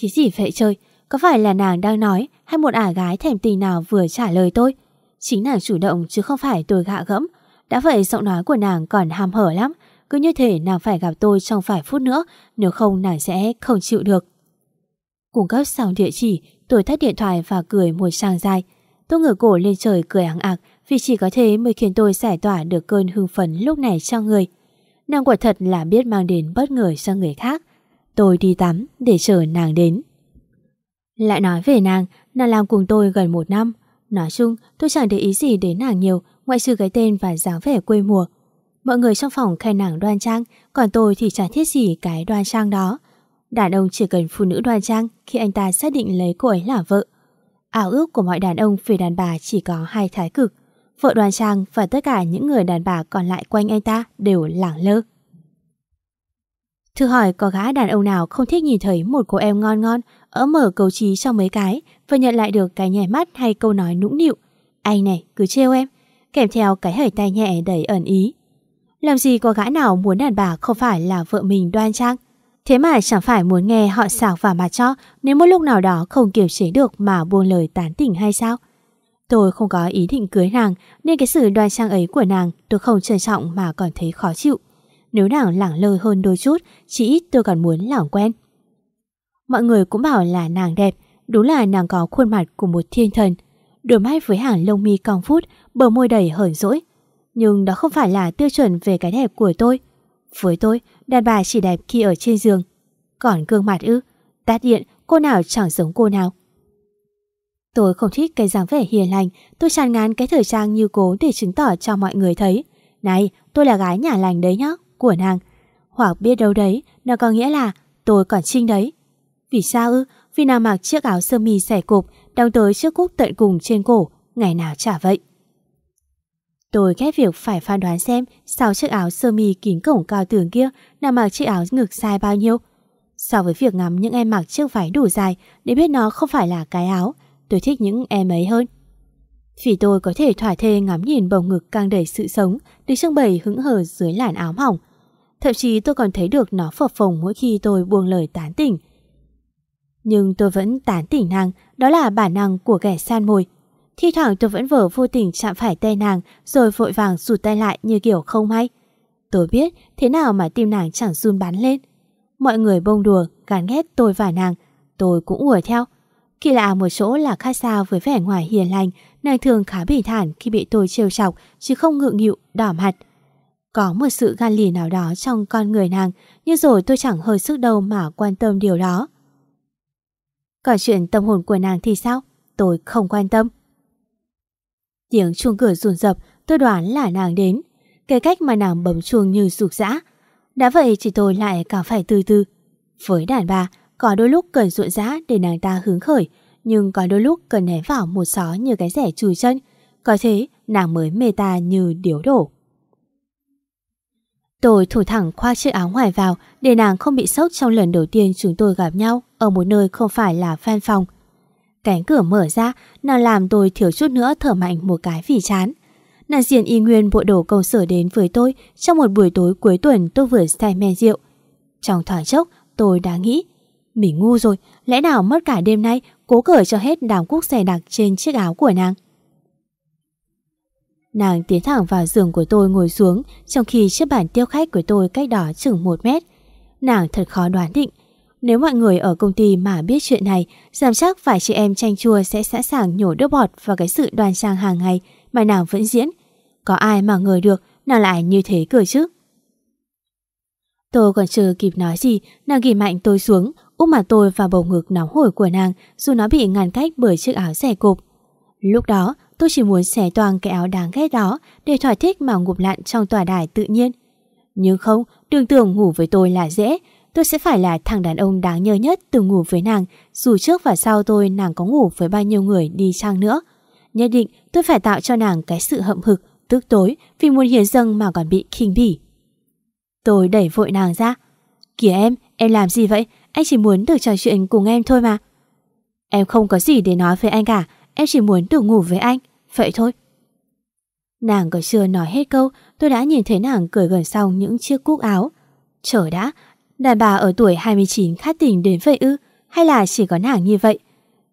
Cái gì vậy trời? Có phải là nàng đang nói hay một ả gái thèm tình nào vừa trả lời tôi? Chính nàng chủ động chứ không phải tôi gạ gẫm. Đã vậy giọng nói của nàng còn hàm hở lắm. Cứ như thể nàng phải gặp tôi trong vài phút nữa, nếu không nàng sẽ không chịu được. Cung cấp xong địa chỉ, tôi tắt điện thoại và cười một trang dài. Tôi ngửa cổ lên trời cười ắng ạc vì chỉ có thế mới khiến tôi giải tỏa được cơn hưng phấn lúc này cho người. Nàng quả thật là biết mang đến bất ngờ cho người khác. Tôi đi tắm để chờ nàng đến. Lại nói về nàng, nàng làm cùng tôi gần một năm. Nói chung, tôi chẳng để ý gì đến nàng nhiều, ngoại trừ cái tên và dáng vẻ quê mùa. Mọi người trong phòng khen nàng đoan trang, còn tôi thì chẳng thiết gì cái đoan trang đó. Đàn ông chỉ cần phụ nữ đoan trang khi anh ta xác định lấy cô ấy là vợ. Ảo ước của mọi đàn ông về đàn bà chỉ có hai thái cực. Vợ đoan trang và tất cả những người đàn bà còn lại quanh anh ta đều lẳng lơ. Thử hỏi có gã đàn ông nào không thích nhìn thấy một cô em ngon ngon ở mở cầu trí cho mấy cái và nhận lại được cái nhảy mắt hay câu nói nũng nịu. Anh này cứ trêu em, kèm theo cái hởi tay nhẹ đầy ẩn ý. Làm gì có gã nào muốn đàn bà không phải là vợ mình đoan trang. Thế mà chẳng phải muốn nghe họ xảo vào mặt cho nếu một lúc nào đó không kiềm chế được mà buông lời tán tỉnh hay sao? Tôi không có ý định cưới nàng nên cái sự đoan trang ấy của nàng tôi không trân trọng mà còn thấy khó chịu. Nếu nàng lẳng lơ hơn đôi chút, chỉ ít tôi còn muốn làm quen. Mọi người cũng bảo là nàng đẹp, đúng là nàng có khuôn mặt của một thiên thần. Đôi mắt với hàng lông mi cong phút, bờ môi đầy hờn dỗi. Nhưng đó không phải là tiêu chuẩn về cái đẹp của tôi. Với tôi, đàn bà chỉ đẹp khi ở trên giường. Còn gương mặt ư, tát điện, cô nào chẳng giống cô nào. Tôi không thích cái dáng vẻ hiền lành, tôi tràn ngán cái thời trang như cố để chứng tỏ cho mọi người thấy. Này, tôi là gái nhà lành đấy nhá của nàng. Hoặc biết đâu đấy, nó có nghĩa là tôi còn trinh đấy. Vì sao ư? Vì nàng mặc chiếc áo sơ mi xẻ cục, đong tới chiếc cúc tận cùng trên cổ, ngày nào chả vậy. Tôi ghét việc phải phán đoán xem sau chiếc áo sơ mi kín cổng cao tường kia nàng mặc chiếc áo ngực sai bao nhiêu. So với việc ngắm những em mặc chiếc váy đủ dài để biết nó không phải là cái áo, tôi thích những em ấy hơn. Vì tôi có thể thỏa thê ngắm nhìn bầu ngực càng đầy sự sống được trưng bày hững hờ dưới làn áo mỏng. Thậm chí tôi còn thấy được nó phập phồng mỗi khi tôi buông lời tán tỉnh. Nhưng tôi vẫn tán tỉnh nàng, đó là bản năng của kẻ san mồi. Thi thoảng tôi vẫn vờ vô tình chạm phải tay nàng rồi vội vàng rụt tay lại như kiểu không hay Tôi biết thế nào mà tim nàng chẳng run bắn lên. Mọi người bông đùa, gán ghét tôi và nàng. Tôi cũng ủa theo. Kỳ lạ một chỗ là khác xa với vẻ ngoài hiền lành, nàng thường khá bình thản khi bị tôi trêu chọc chứ không ngượng nghịu, đỏ mặt. Có một sự gan lì nào đó trong con người nàng, nhưng rồi tôi chẳng hơi sức đâu mà quan tâm điều đó. Còn chuyện tâm hồn của nàng thì sao? Tôi không quan tâm. Tiếng chuông cửa rùn rập, tôi đoán là nàng đến. Cái cách mà nàng bấm chuông như rụt rã. Đã vậy chỉ tôi lại càng phải từ từ. Với đàn bà, có đôi lúc cần rộn rã để nàng ta hứng khởi, nhưng có đôi lúc cần ném vào một xó như cái rẻ chùi chân. Có thế, nàng mới mê ta như điếu đổ. Tôi thủ thẳng khoác chiếc áo ngoài vào để nàng không bị sốc trong lần đầu tiên chúng tôi gặp nhau ở một nơi không phải là văn phòng. Cánh cửa mở ra, nàng làm tôi thiếu chút nữa thở mạnh một cái vì chán. Nàng diện y nguyên bộ đồ công sở đến với tôi trong một buổi tối cuối tuần tôi vừa say men rượu. Trong thoáng chốc, tôi đã nghĩ, mình ngu rồi, lẽ nào mất cả đêm nay cố cởi cho hết đám quốc dày đặc trên chiếc áo của nàng. Nàng tiến thẳng vào giường của tôi ngồi xuống trong khi chiếc bàn tiêu khách của tôi cách đó chừng một mét. Nàng thật khó đoán định. Nếu mọi người ở công ty mà biết chuyện này, giảm chắc vài chị em tranh chua sẽ sẵn sàng nhổ nước bọt vào cái sự đoan trang hàng ngày mà nàng vẫn diễn. Có ai mà ngờ được nàng lại như thế cười chứ? Tôi còn chưa kịp nói gì, nàng ghi mạnh tôi xuống, úp mặt tôi vào bầu ngực nóng hổi của nàng dù nó bị ngăn cách bởi chiếc áo rẻ cục. Lúc đó, tôi chỉ muốn xẻ toàn cái áo đáng ghét đó để thỏa thích mà ngụp lặn trong tòa đài tự nhiên. Nhưng không, đừng tưởng ngủ với tôi là dễ, tôi sẽ phải là thằng đàn ông đáng nhớ nhất từng ngủ với nàng, dù trước và sau tôi nàng có ngủ với bao nhiêu người đi chăng nữa. Nhất định tôi phải tạo cho nàng cái sự hậm hực, tức tối vì muốn hiến dâng mà còn bị khinh bỉ. Tôi đẩy vội nàng ra. Kìa em, em làm gì vậy? Anh chỉ muốn được trò chuyện cùng em thôi mà. Em không có gì để nói với anh cả, em chỉ muốn được ngủ với anh, vậy thôi. Nàng còn chưa nói hết câu, tôi đã nhìn thấy nàng cười gần sau những chiếc cúc áo. trời đã, đàn bà ở tuổi 29 khát tình đến vậy ư, hay là chỉ có nàng như vậy?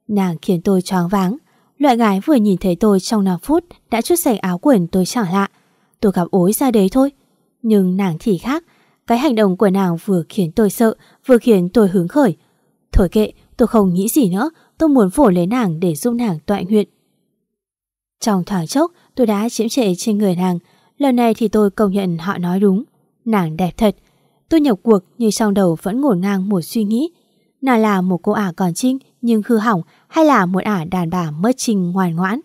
Nàng khiến tôi choáng váng. Loại gái vừa nhìn thấy tôi trong 5 phút đã chút sạch áo quần tôi chẳng lạ. Tôi gặp ối ra đấy thôi. Nhưng nàng thì khác, cái hành động của nàng vừa khiến tôi sợ, vừa khiến tôi hứng khởi. Thôi kệ, tôi không nghĩ gì nữa, tôi muốn vỗ lấy nàng để giúp nàng tọa nguyện. Trong thoáng chốc, tôi đã chiếm trệ trên người nàng. Lần này thì tôi công nhận họ nói đúng. Nàng đẹp thật. Tôi nhập cuộc nhưng trong đầu vẫn ngổn ngang một suy nghĩ. Nàng là một cô ả còn trinh nhưng hư hỏng hay là một ả đàn bà mất trinh ngoan ngoãn.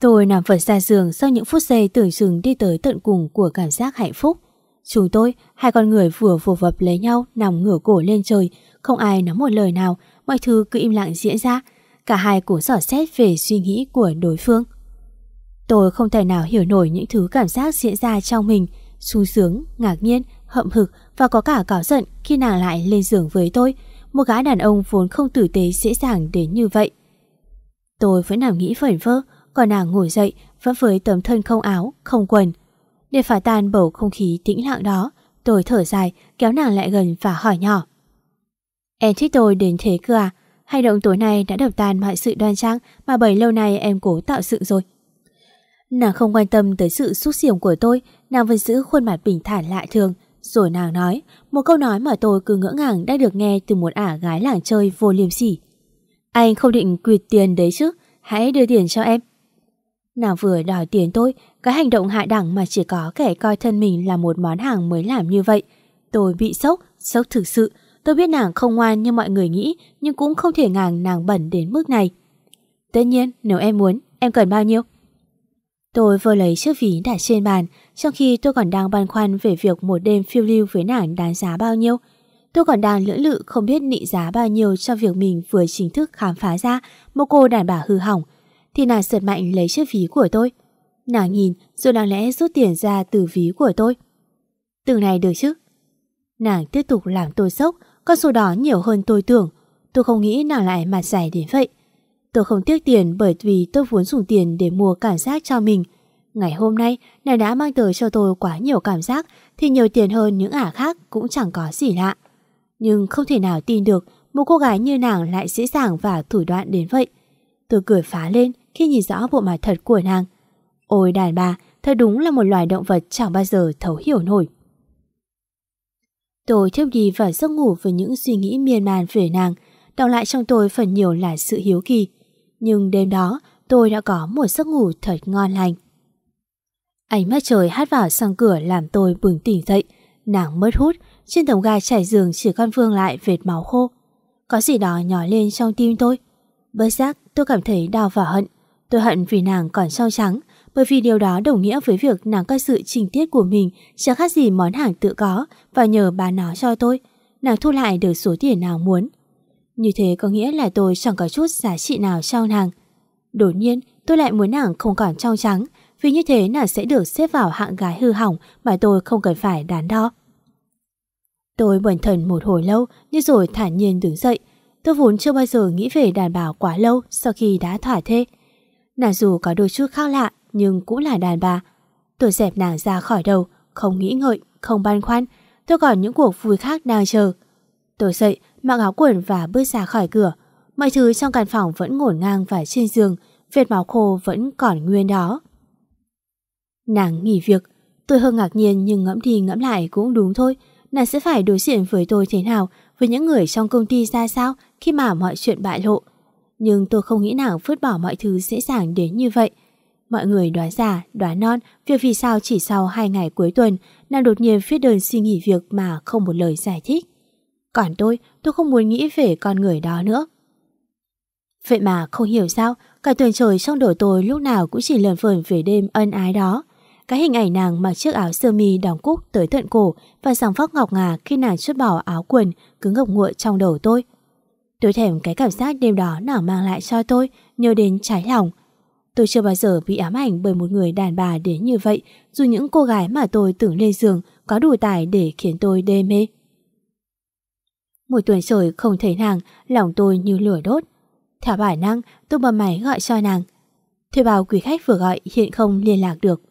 Tôi nằm vật ra giường sau những phút giây tưởng chừng đi tới tận cùng của cảm giác hạnh phúc. Chúng tôi, hai con người vừa phù vập lấy nhau nằm ngửa cổ lên trời, không ai nói một lời nào, mọi thứ cứ im lặng diễn ra. Cả hai cũng dò xét về suy nghĩ của đối phương. Tôi không thể nào hiểu nổi những thứ cảm giác diễn ra trong mình, sung sướng, ngạc nhiên, hậm hực và có cả cáo giận khi nàng lại lên giường với tôi, một gã đàn ông vốn không tử tế dễ dàng đến như vậy. Tôi vẫn nằm nghĩ vẩn vơ, còn nàng ngồi dậy vẫn với tấm thân không áo, không quần. Để phá tan bầu không khí tĩnh lặng đó, tôi thở dài, kéo nàng lại gần và hỏi nhỏ. Em thích tôi đến thế cơ à? Hành động tối nay đã đập tan mọi sự đoan trang mà bấy lâu nay em cố tạo sự rồi. Nàng không quan tâm tới sự xúc xỉm của tôi, nàng vẫn giữ khuôn mặt bình thản lạ thường. Rồi nàng nói, một câu nói mà tôi cứ ngỡ ngàng đã được nghe từ một ả gái làng chơi vô liêm sỉ. Anh không định quyệt tiền đấy chứ, hãy đưa tiền cho em. Nàng vừa đòi tiền tôi, cái hành động hạ đẳng mà chỉ có kẻ coi thân mình là một món hàng mới làm như vậy. Tôi bị sốc, sốc thực sự. Tôi biết nàng không ngoan như mọi người nghĩ, nhưng cũng không thể ngàng nàng bẩn đến mức này. Tất nhiên, nếu em muốn, em cần bao nhiêu? Tôi vừa lấy chiếc ví đặt trên bàn, trong khi tôi còn đang băn khoăn về việc một đêm phiêu lưu với nàng đáng giá bao nhiêu. Tôi còn đang lưỡng lự không biết nị giá bao nhiêu cho việc mình vừa chính thức khám phá ra một cô đàn bà hư hỏng, thì nàng giật mạnh lấy chiếc ví của tôi. Nàng nhìn rồi đáng lẽ rút tiền ra từ ví của tôi. từ này được chứ? Nàng tiếp tục làm tôi sốc, con số đó nhiều hơn tôi tưởng. Tôi không nghĩ nàng lại mặt dài đến vậy. Tôi không tiếc tiền bởi vì tôi muốn dùng tiền để mua cảm giác cho mình. Ngày hôm nay, nàng đã mang tới cho tôi quá nhiều cảm giác thì nhiều tiền hơn những ả khác cũng chẳng có gì lạ. Nhưng không thể nào tin được một cô gái như nàng lại dễ dàng và thủ đoạn đến vậy. Tôi cười phá lên khi nhìn rõ bộ mặt thật của nàng. Ôi đàn bà, thật đúng là một loài động vật chẳng bao giờ thấu hiểu nổi. Tôi thiếp đi vào giấc ngủ với những suy nghĩ miên man về nàng, đọng lại trong tôi phần nhiều là sự hiếu kỳ. Nhưng đêm đó, tôi đã có một giấc ngủ thật ngon lành. Ánh mắt trời hát vào sang cửa làm tôi bừng tỉnh dậy, nàng mất hút, trên tấm ga trải giường chỉ còn vương lại vệt máu khô. Có gì đó nhỏ lên trong tim tôi. Bất giác tôi cảm thấy đau và hận. Tôi hận vì nàng còn trong trắng, bởi vì điều đó đồng nghĩa với việc nàng coi sự trình tiết của mình chẳng khác gì món hàng tự có và nhờ bán nó cho tôi. Nàng thu lại được số tiền nào muốn. Như thế có nghĩa là tôi chẳng có chút giá trị nào trong nàng. Đột nhiên, tôi lại muốn nàng không còn trong trắng, vì như thế nàng sẽ được xếp vào hạng gái hư hỏng mà tôi không cần phải đắn đo. Tôi bẩn thần một hồi lâu nhưng rồi thản nhiên đứng dậy. Tôi vốn chưa bao giờ nghĩ về đàn bà quá lâu sau khi đã thỏa thê. Nàng dù có đôi chút khác lạ nhưng cũng là đàn bà. Tôi dẹp nàng ra khỏi đầu, không nghĩ ngợi, không băn khoăn. Tôi còn những cuộc vui khác đang chờ. Tôi dậy, mặc áo quần và bước ra khỏi cửa. Mọi thứ trong căn phòng vẫn ngổn ngang và trên giường, vệt máu khô vẫn còn nguyên đó. Nàng nghỉ việc, tôi hơi ngạc nhiên nhưng ngẫm đi ngẫm lại cũng đúng thôi. Nàng sẽ phải đối diện với tôi thế nào, với những người trong công ty ra sao khi mà mọi chuyện bại lộ. Nhưng tôi không nghĩ nàng vứt bỏ mọi thứ dễ dàng đến như vậy. Mọi người đoán già, đoán non việc vì sao chỉ sau hai ngày cuối tuần nàng đột nhiên viết đơn xin nghỉ việc mà không một lời giải thích. Còn tôi, tôi không muốn nghĩ về con người đó nữa. Vậy mà không hiểu sao, cả tuần trời trong đầu tôi lúc nào cũng chỉ lờn vờn về đêm ân ái đó. Cái hình ảnh nàng mặc chiếc áo sơ mi đóng cúc tới tận cổ và dòng phóc ngọc ngà khi nàng chút bỏ áo quần cứ ngọc nguội trong đầu tôi. Tôi thèm cái cảm giác đêm đó nàng mang lại cho tôi, nhớ đến trái lòng. Tôi chưa bao giờ bị ám ảnh bởi một người đàn bà đến như vậy, dù những cô gái mà tôi tưởng lên giường có đủ tài để khiến tôi đê mê. Một tuần rồi không thấy nàng, lòng tôi như lửa đốt. Theo bản năng, tôi bấm máy gọi cho nàng. Thuê bao quý khách vừa gọi hiện không liên lạc được.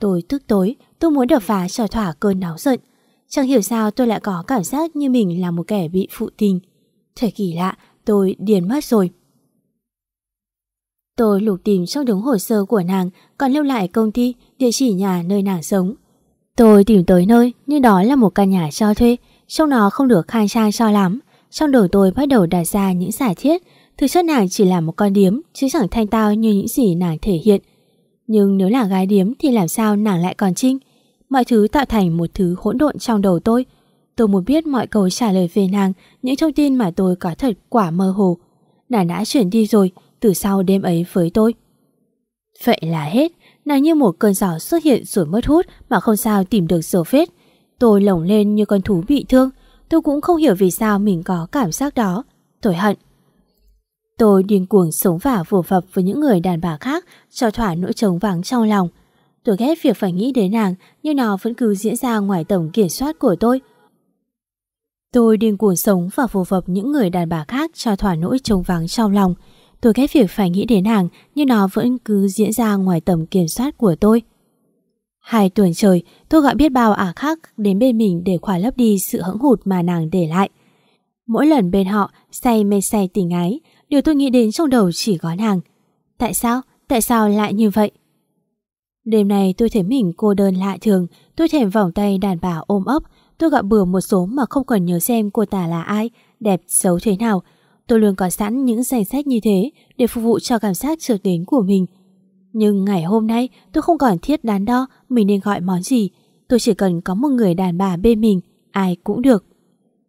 Tôi tức tối, tôi muốn đập phá cho thỏa cơn nóng giận. Chẳng hiểu sao tôi lại có cảm giác như mình là một kẻ bị phụ tình. Thật kỳ lạ, tôi điên mất rồi. Tôi lục tìm trong đống hồ sơ của nàng, còn lưu lại công ty, địa chỉ nhà nơi nàng sống. Tôi tìm tới nơi, nhưng đó là một căn nhà cho thuê, trong nó không được khang trang cho lắm. Trong đầu tôi bắt đầu đặt ra những giả thiết, thực chất nàng chỉ là một con điếm, chứ chẳng thanh tao như những gì nàng thể hiện. Nhưng nếu là gái điếm thì làm sao nàng lại còn trinh? Mọi thứ tạo thành một thứ hỗn độn trong đầu tôi. Tôi muốn biết mọi câu trả lời về nàng, những thông tin mà tôi có thật quả mơ hồ. Nàng đã chuyển đi rồi, từ sau đêm ấy với tôi. Vậy là hết, nàng như một cơn gió xuất hiện rồi mất hút mà không sao tìm được dấu vết. Tôi lồng lên như con thú bị thương, tôi cũng không hiểu vì sao mình có cảm giác đó. Tôi hận. Tôi điên cuồng sống và vùa vập với những người đàn bà khác cho thỏa nỗi trống vắng trong lòng. Tôi ghét việc phải nghĩ đến nàng nhưng nó vẫn cứ diễn ra ngoài tổng kiểm soát của tôi. Tôi điên cuồng sống và phù vập những người đàn bà khác cho thỏa nỗi trống vắng trong lòng. Tôi ghét việc phải nghĩ đến nàng nhưng nó vẫn cứ diễn ra ngoài tầm kiểm soát của tôi. Hai tuần trời, tôi gọi biết bao ả khác đến bên mình để khỏa lấp đi sự hững hụt mà nàng để lại. Mỗi lần bên họ, say mê say tình ái, điều tôi nghĩ đến trong đầu chỉ có nàng. Tại sao? Tại sao lại như vậy? Đêm nay tôi thấy mình cô đơn lạ thường, tôi thèm vòng tay đàn bà ôm ấp, tôi gọi bừa một số mà không cần nhớ xem cô ta là ai, đẹp, xấu thế nào, Tôi luôn có sẵn những danh sách như thế để phục vụ cho cảm giác trở đến của mình. Nhưng ngày hôm nay tôi không còn thiết đắn đo mình nên gọi món gì. Tôi chỉ cần có một người đàn bà bên mình, ai cũng được.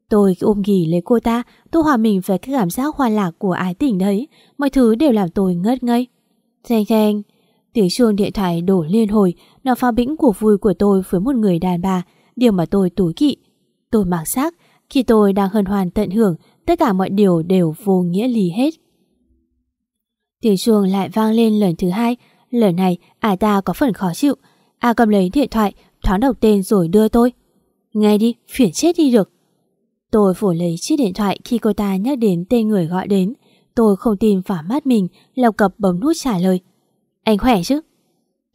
Tôi ôm ghì lấy cô ta, tôi hòa mình về cái cảm giác hoa lạc của ái tình đấy. Mọi thứ đều làm tôi ngất ngây. Thanh thanh, tiếng chuông điện thoại đổ liên hồi, nó pha bĩnh của vui của tôi với một người đàn bà, điều mà tôi tối kỵ. Tôi mặc xác, khi tôi đang hân hoàn tận hưởng tất cả mọi điều đều vô nghĩa lý hết. Tiếng chuông lại vang lên lần thứ hai, Lần này, ả ta có phần khó chịu. À cầm lấy điện thoại, thoáng đọc tên rồi đưa tôi. Nghe đi, phiền chết đi được. Tôi phủ lấy chiếc điện thoại khi cô ta nhắc đến tên người gọi đến. Tôi không tin vào mắt mình, lọc cập bấm nút trả lời. Anh khỏe chứ?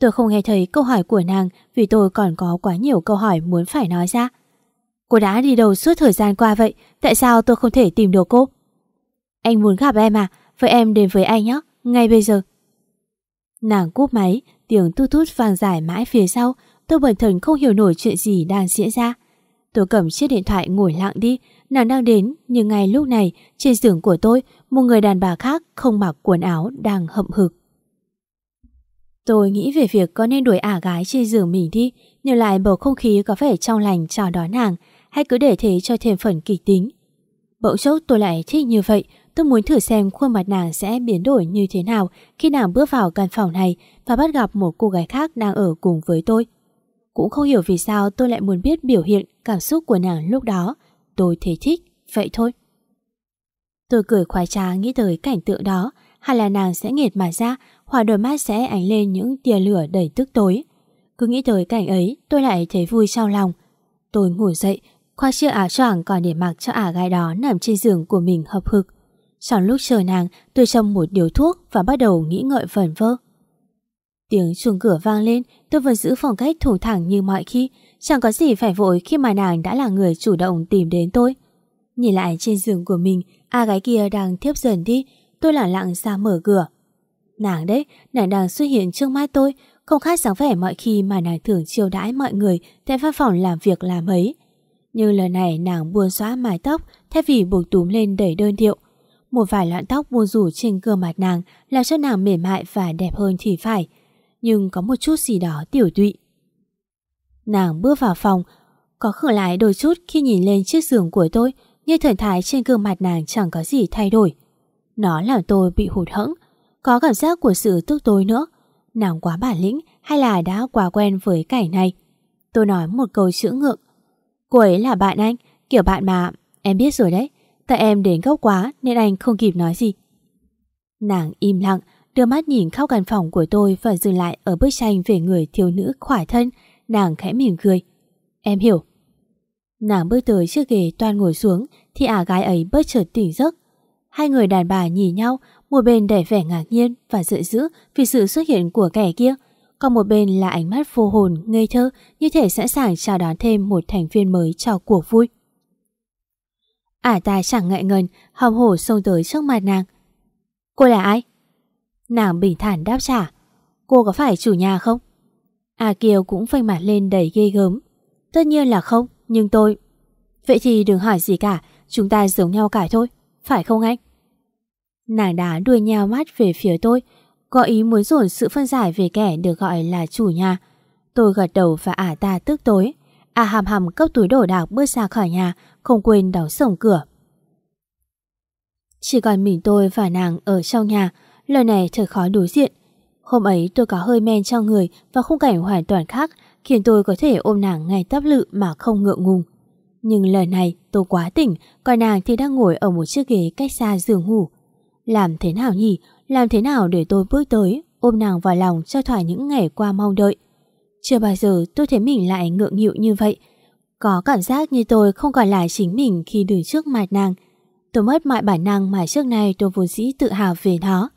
Tôi không nghe thấy câu hỏi của nàng vì tôi còn có quá nhiều câu hỏi muốn phải nói ra. Cô đã đi đâu suốt thời gian qua vậy? Tại sao tôi không thể tìm được cô? Anh muốn gặp em à? Vậy em đến với anh nhé, ngay bây giờ. Nàng cúp máy, tiếng tu tút vang dài mãi phía sau. Tôi bẩn thần không hiểu nổi chuyện gì đang diễn ra. Tôi cầm chiếc điện thoại ngồi lặng đi. Nàng đang đến, nhưng ngay lúc này, trên giường của tôi, một người đàn bà khác không mặc quần áo đang hậm hực. Tôi nghĩ về việc có nên đuổi ả gái trên giường mình đi, nhưng lại bầu không khí có vẻ trong lành chào đón nàng, hay cứ để thế cho thêm phần kịch tính. Bỗng chốc tôi lại thích như vậy, tôi muốn thử xem khuôn mặt nàng sẽ biến đổi như thế nào khi nàng bước vào căn phòng này và bắt gặp một cô gái khác đang ở cùng với tôi. Cũng không hiểu vì sao tôi lại muốn biết biểu hiện cảm xúc của nàng lúc đó. Tôi thấy thích, vậy thôi. Tôi cười khoái trá nghĩ tới cảnh tượng đó, hay là nàng sẽ nghiệt mà ra, hoặc đôi mắt sẽ ánh lên những tia lửa đầy tức tối. Cứ nghĩ tới cảnh ấy, tôi lại thấy vui trong lòng. Tôi ngủ dậy, khoác chiếc áo choàng còn để mặc cho ả gái đó nằm trên giường của mình hợp hực. Trong lúc chờ nàng, tôi châm một điều thuốc và bắt đầu nghĩ ngợi vẩn vơ. Tiếng chuông cửa vang lên, tôi vẫn giữ phong cách thủ thẳng như mọi khi, chẳng có gì phải vội khi mà nàng đã là người chủ động tìm đến tôi. Nhìn lại trên giường của mình, a gái kia đang thiếp dần đi, tôi lặng lặng ra mở cửa. Nàng đấy, nàng đang xuất hiện trước mắt tôi, không khác dáng vẻ mọi khi mà nàng thường chiêu đãi mọi người tại văn phòng làm việc làm ấy. Nhưng lần này nàng buông xóa mái tóc thay vì buộc túm lên đẩy đơn điệu. Một vài lọn tóc buông rủ trên gương mặt nàng làm cho nàng mềm mại và đẹp hơn thì phải. Nhưng có một chút gì đó tiểu tụy. Nàng bước vào phòng, có khử lại đôi chút khi nhìn lên chiếc giường của tôi, nhưng thần thái trên gương mặt nàng chẳng có gì thay đổi. Nó làm tôi bị hụt hẫng, có cảm giác của sự tức tối nữa. Nàng quá bản lĩnh hay là đã quá quen với cảnh này? Tôi nói một câu chữ ngượng. Cô ấy là bạn anh, kiểu bạn mà, em biết rồi đấy. Tại em đến gốc quá nên anh không kịp nói gì. Nàng im lặng, đưa mắt nhìn khóc căn phòng của tôi và dừng lại ở bức tranh về người thiếu nữ khỏa thân. Nàng khẽ mỉm cười. Em hiểu. Nàng bước tới chiếc ghế toan ngồi xuống thì ả gái ấy bất chợt tỉnh giấc. Hai người đàn bà nhìn nhau, một bên để vẻ ngạc nhiên và giận dữ vì sự xuất hiện của kẻ kia, còn một bên là ánh mắt vô hồn, ngây thơ như thể sẵn sàng chào đón thêm một thành viên mới cho cuộc vui. Ả ta chẳng ngại ngần, hầm hổ xông tới trước mặt nàng. Cô là ai? Nàng bình thản đáp trả. Cô có phải chủ nhà không? À Kiều cũng phanh mặt lên đầy ghê gớm. Tất nhiên là không, nhưng tôi... Vậy thì đừng hỏi gì cả, chúng ta giống nhau cả thôi, phải không anh? Nàng đá đuôi nhau mắt về phía tôi, có ý muốn dồn sự phân giải về kẻ được gọi là chủ nhà. Tôi gật đầu và ả ta tức tối. À hàm hàm cấp túi đổ đạc bước ra khỏi nhà, không quên đóng sổng cửa. Chỉ còn mình tôi và nàng ở trong nhà, lời này thật khó đối diện. Hôm ấy tôi có hơi men trong người và khung cảnh hoàn toàn khác khiến tôi có thể ôm nàng ngay tấp lự mà không ngượng ngùng. Nhưng lần này tôi quá tỉnh, còn nàng thì đang ngồi ở một chiếc ghế cách xa giường ngủ. Làm thế nào nhỉ? Làm thế nào để tôi bước tới, ôm nàng vào lòng cho thoải những ngày qua mong đợi. Chưa bao giờ tôi thấy mình lại ngượng nghịu như vậy. Có cảm giác như tôi không còn là chính mình khi đứng trước mặt nàng. Tôi mất mọi bản năng mà trước nay tôi vốn dĩ tự hào về nó.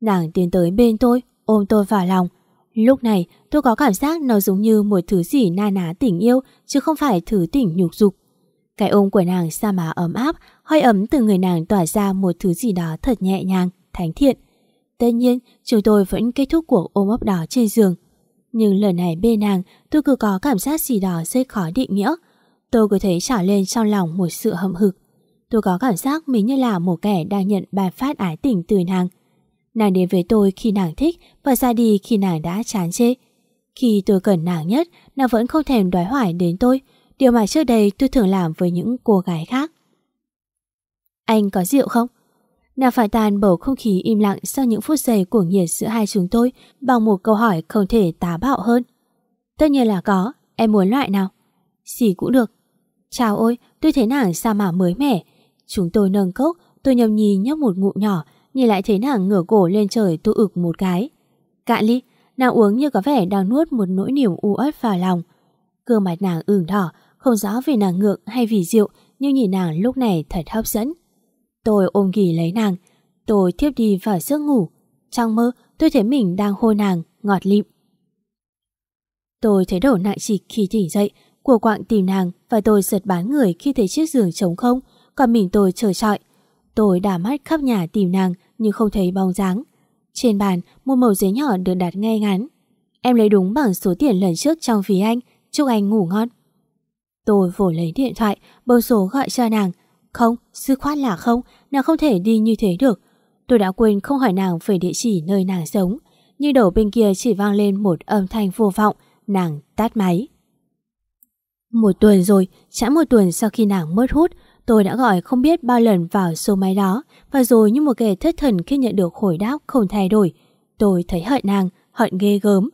Nàng tiến tới bên tôi, ôm tôi vào lòng. Lúc này tôi có cảm giác nó giống như một thứ gì na ná tình yêu chứ không phải thứ tình nhục dục. Cái ôm của nàng xa má ấm áp, hơi ấm từ người nàng tỏa ra một thứ gì đó thật nhẹ nhàng, thánh thiện. Tất nhiên, chúng tôi vẫn kết thúc cuộc ôm ấp đó trên giường. Nhưng lần này bên nàng, tôi cứ có cảm giác gì đó rất khó định nghĩa. Tôi cứ thấy trào lên trong lòng một sự hậm hực. Tôi có cảm giác mình như là một kẻ đang nhận bài phát ái tình từ nàng. Nàng đến với tôi khi nàng thích và ra đi khi nàng đã chán chê. Khi tôi cần nàng nhất, nàng vẫn không thèm đoái hoài đến tôi, điều mà trước đây tôi thường làm với những cô gái khác. Anh có rượu không? Nàng phải tàn bầu không khí im lặng sau những phút giây của nhiệt giữa hai chúng tôi bằng một câu hỏi không thể tá bạo hơn. Tất nhiên là có, em muốn loại nào? Gì cũng được. Chào ôi, tôi thấy nàng sao mà mới mẻ. Chúng tôi nâng cốc, tôi nhầm nhì nhấp một ngụm nhỏ, nhìn lại thấy nàng ngửa cổ lên trời tôi ực một cái. Cạn ly, nàng uống như có vẻ đang nuốt một nỗi niềm u uất vào lòng. Cơ mặt nàng ửng đỏ, không rõ vì nàng ngượng hay vì rượu, nhưng nhìn nàng lúc này thật hấp dẫn. Tôi ôm ghì lấy nàng, tôi thiếp đi vào giấc ngủ. Trong mơ, tôi thấy mình đang hôn nàng, ngọt lịm. Tôi thấy đầu nặng trịch khi tỉnh dậy, của quạng tìm nàng và tôi giật bán người khi thấy chiếc giường trống không, còn mình tôi chờ trọi. Tôi đã mắt khắp nhà tìm nàng nhưng không thấy bóng dáng. Trên bàn, một mẩu giấy nhỏ được đặt ngay ngắn. Em lấy đúng bằng số tiền lần trước trong ví anh, chúc anh ngủ ngon. Tôi vội lấy điện thoại, bấm số gọi cho nàng. Không, sư khoát là không, nàng không thể đi như thế được. Tôi đã quên không hỏi nàng về địa chỉ nơi nàng sống. Nhưng đầu bên kia chỉ vang lên một âm thanh vô vọng, nàng tắt máy. Một tuần rồi, chẳng một tuần sau khi nàng mất hút, tôi đã gọi không biết bao lần vào số máy đó và rồi như một kẻ thất thần khi nhận được hồi đáp không thay đổi. Tôi thấy hận nàng, hận ghê gớm.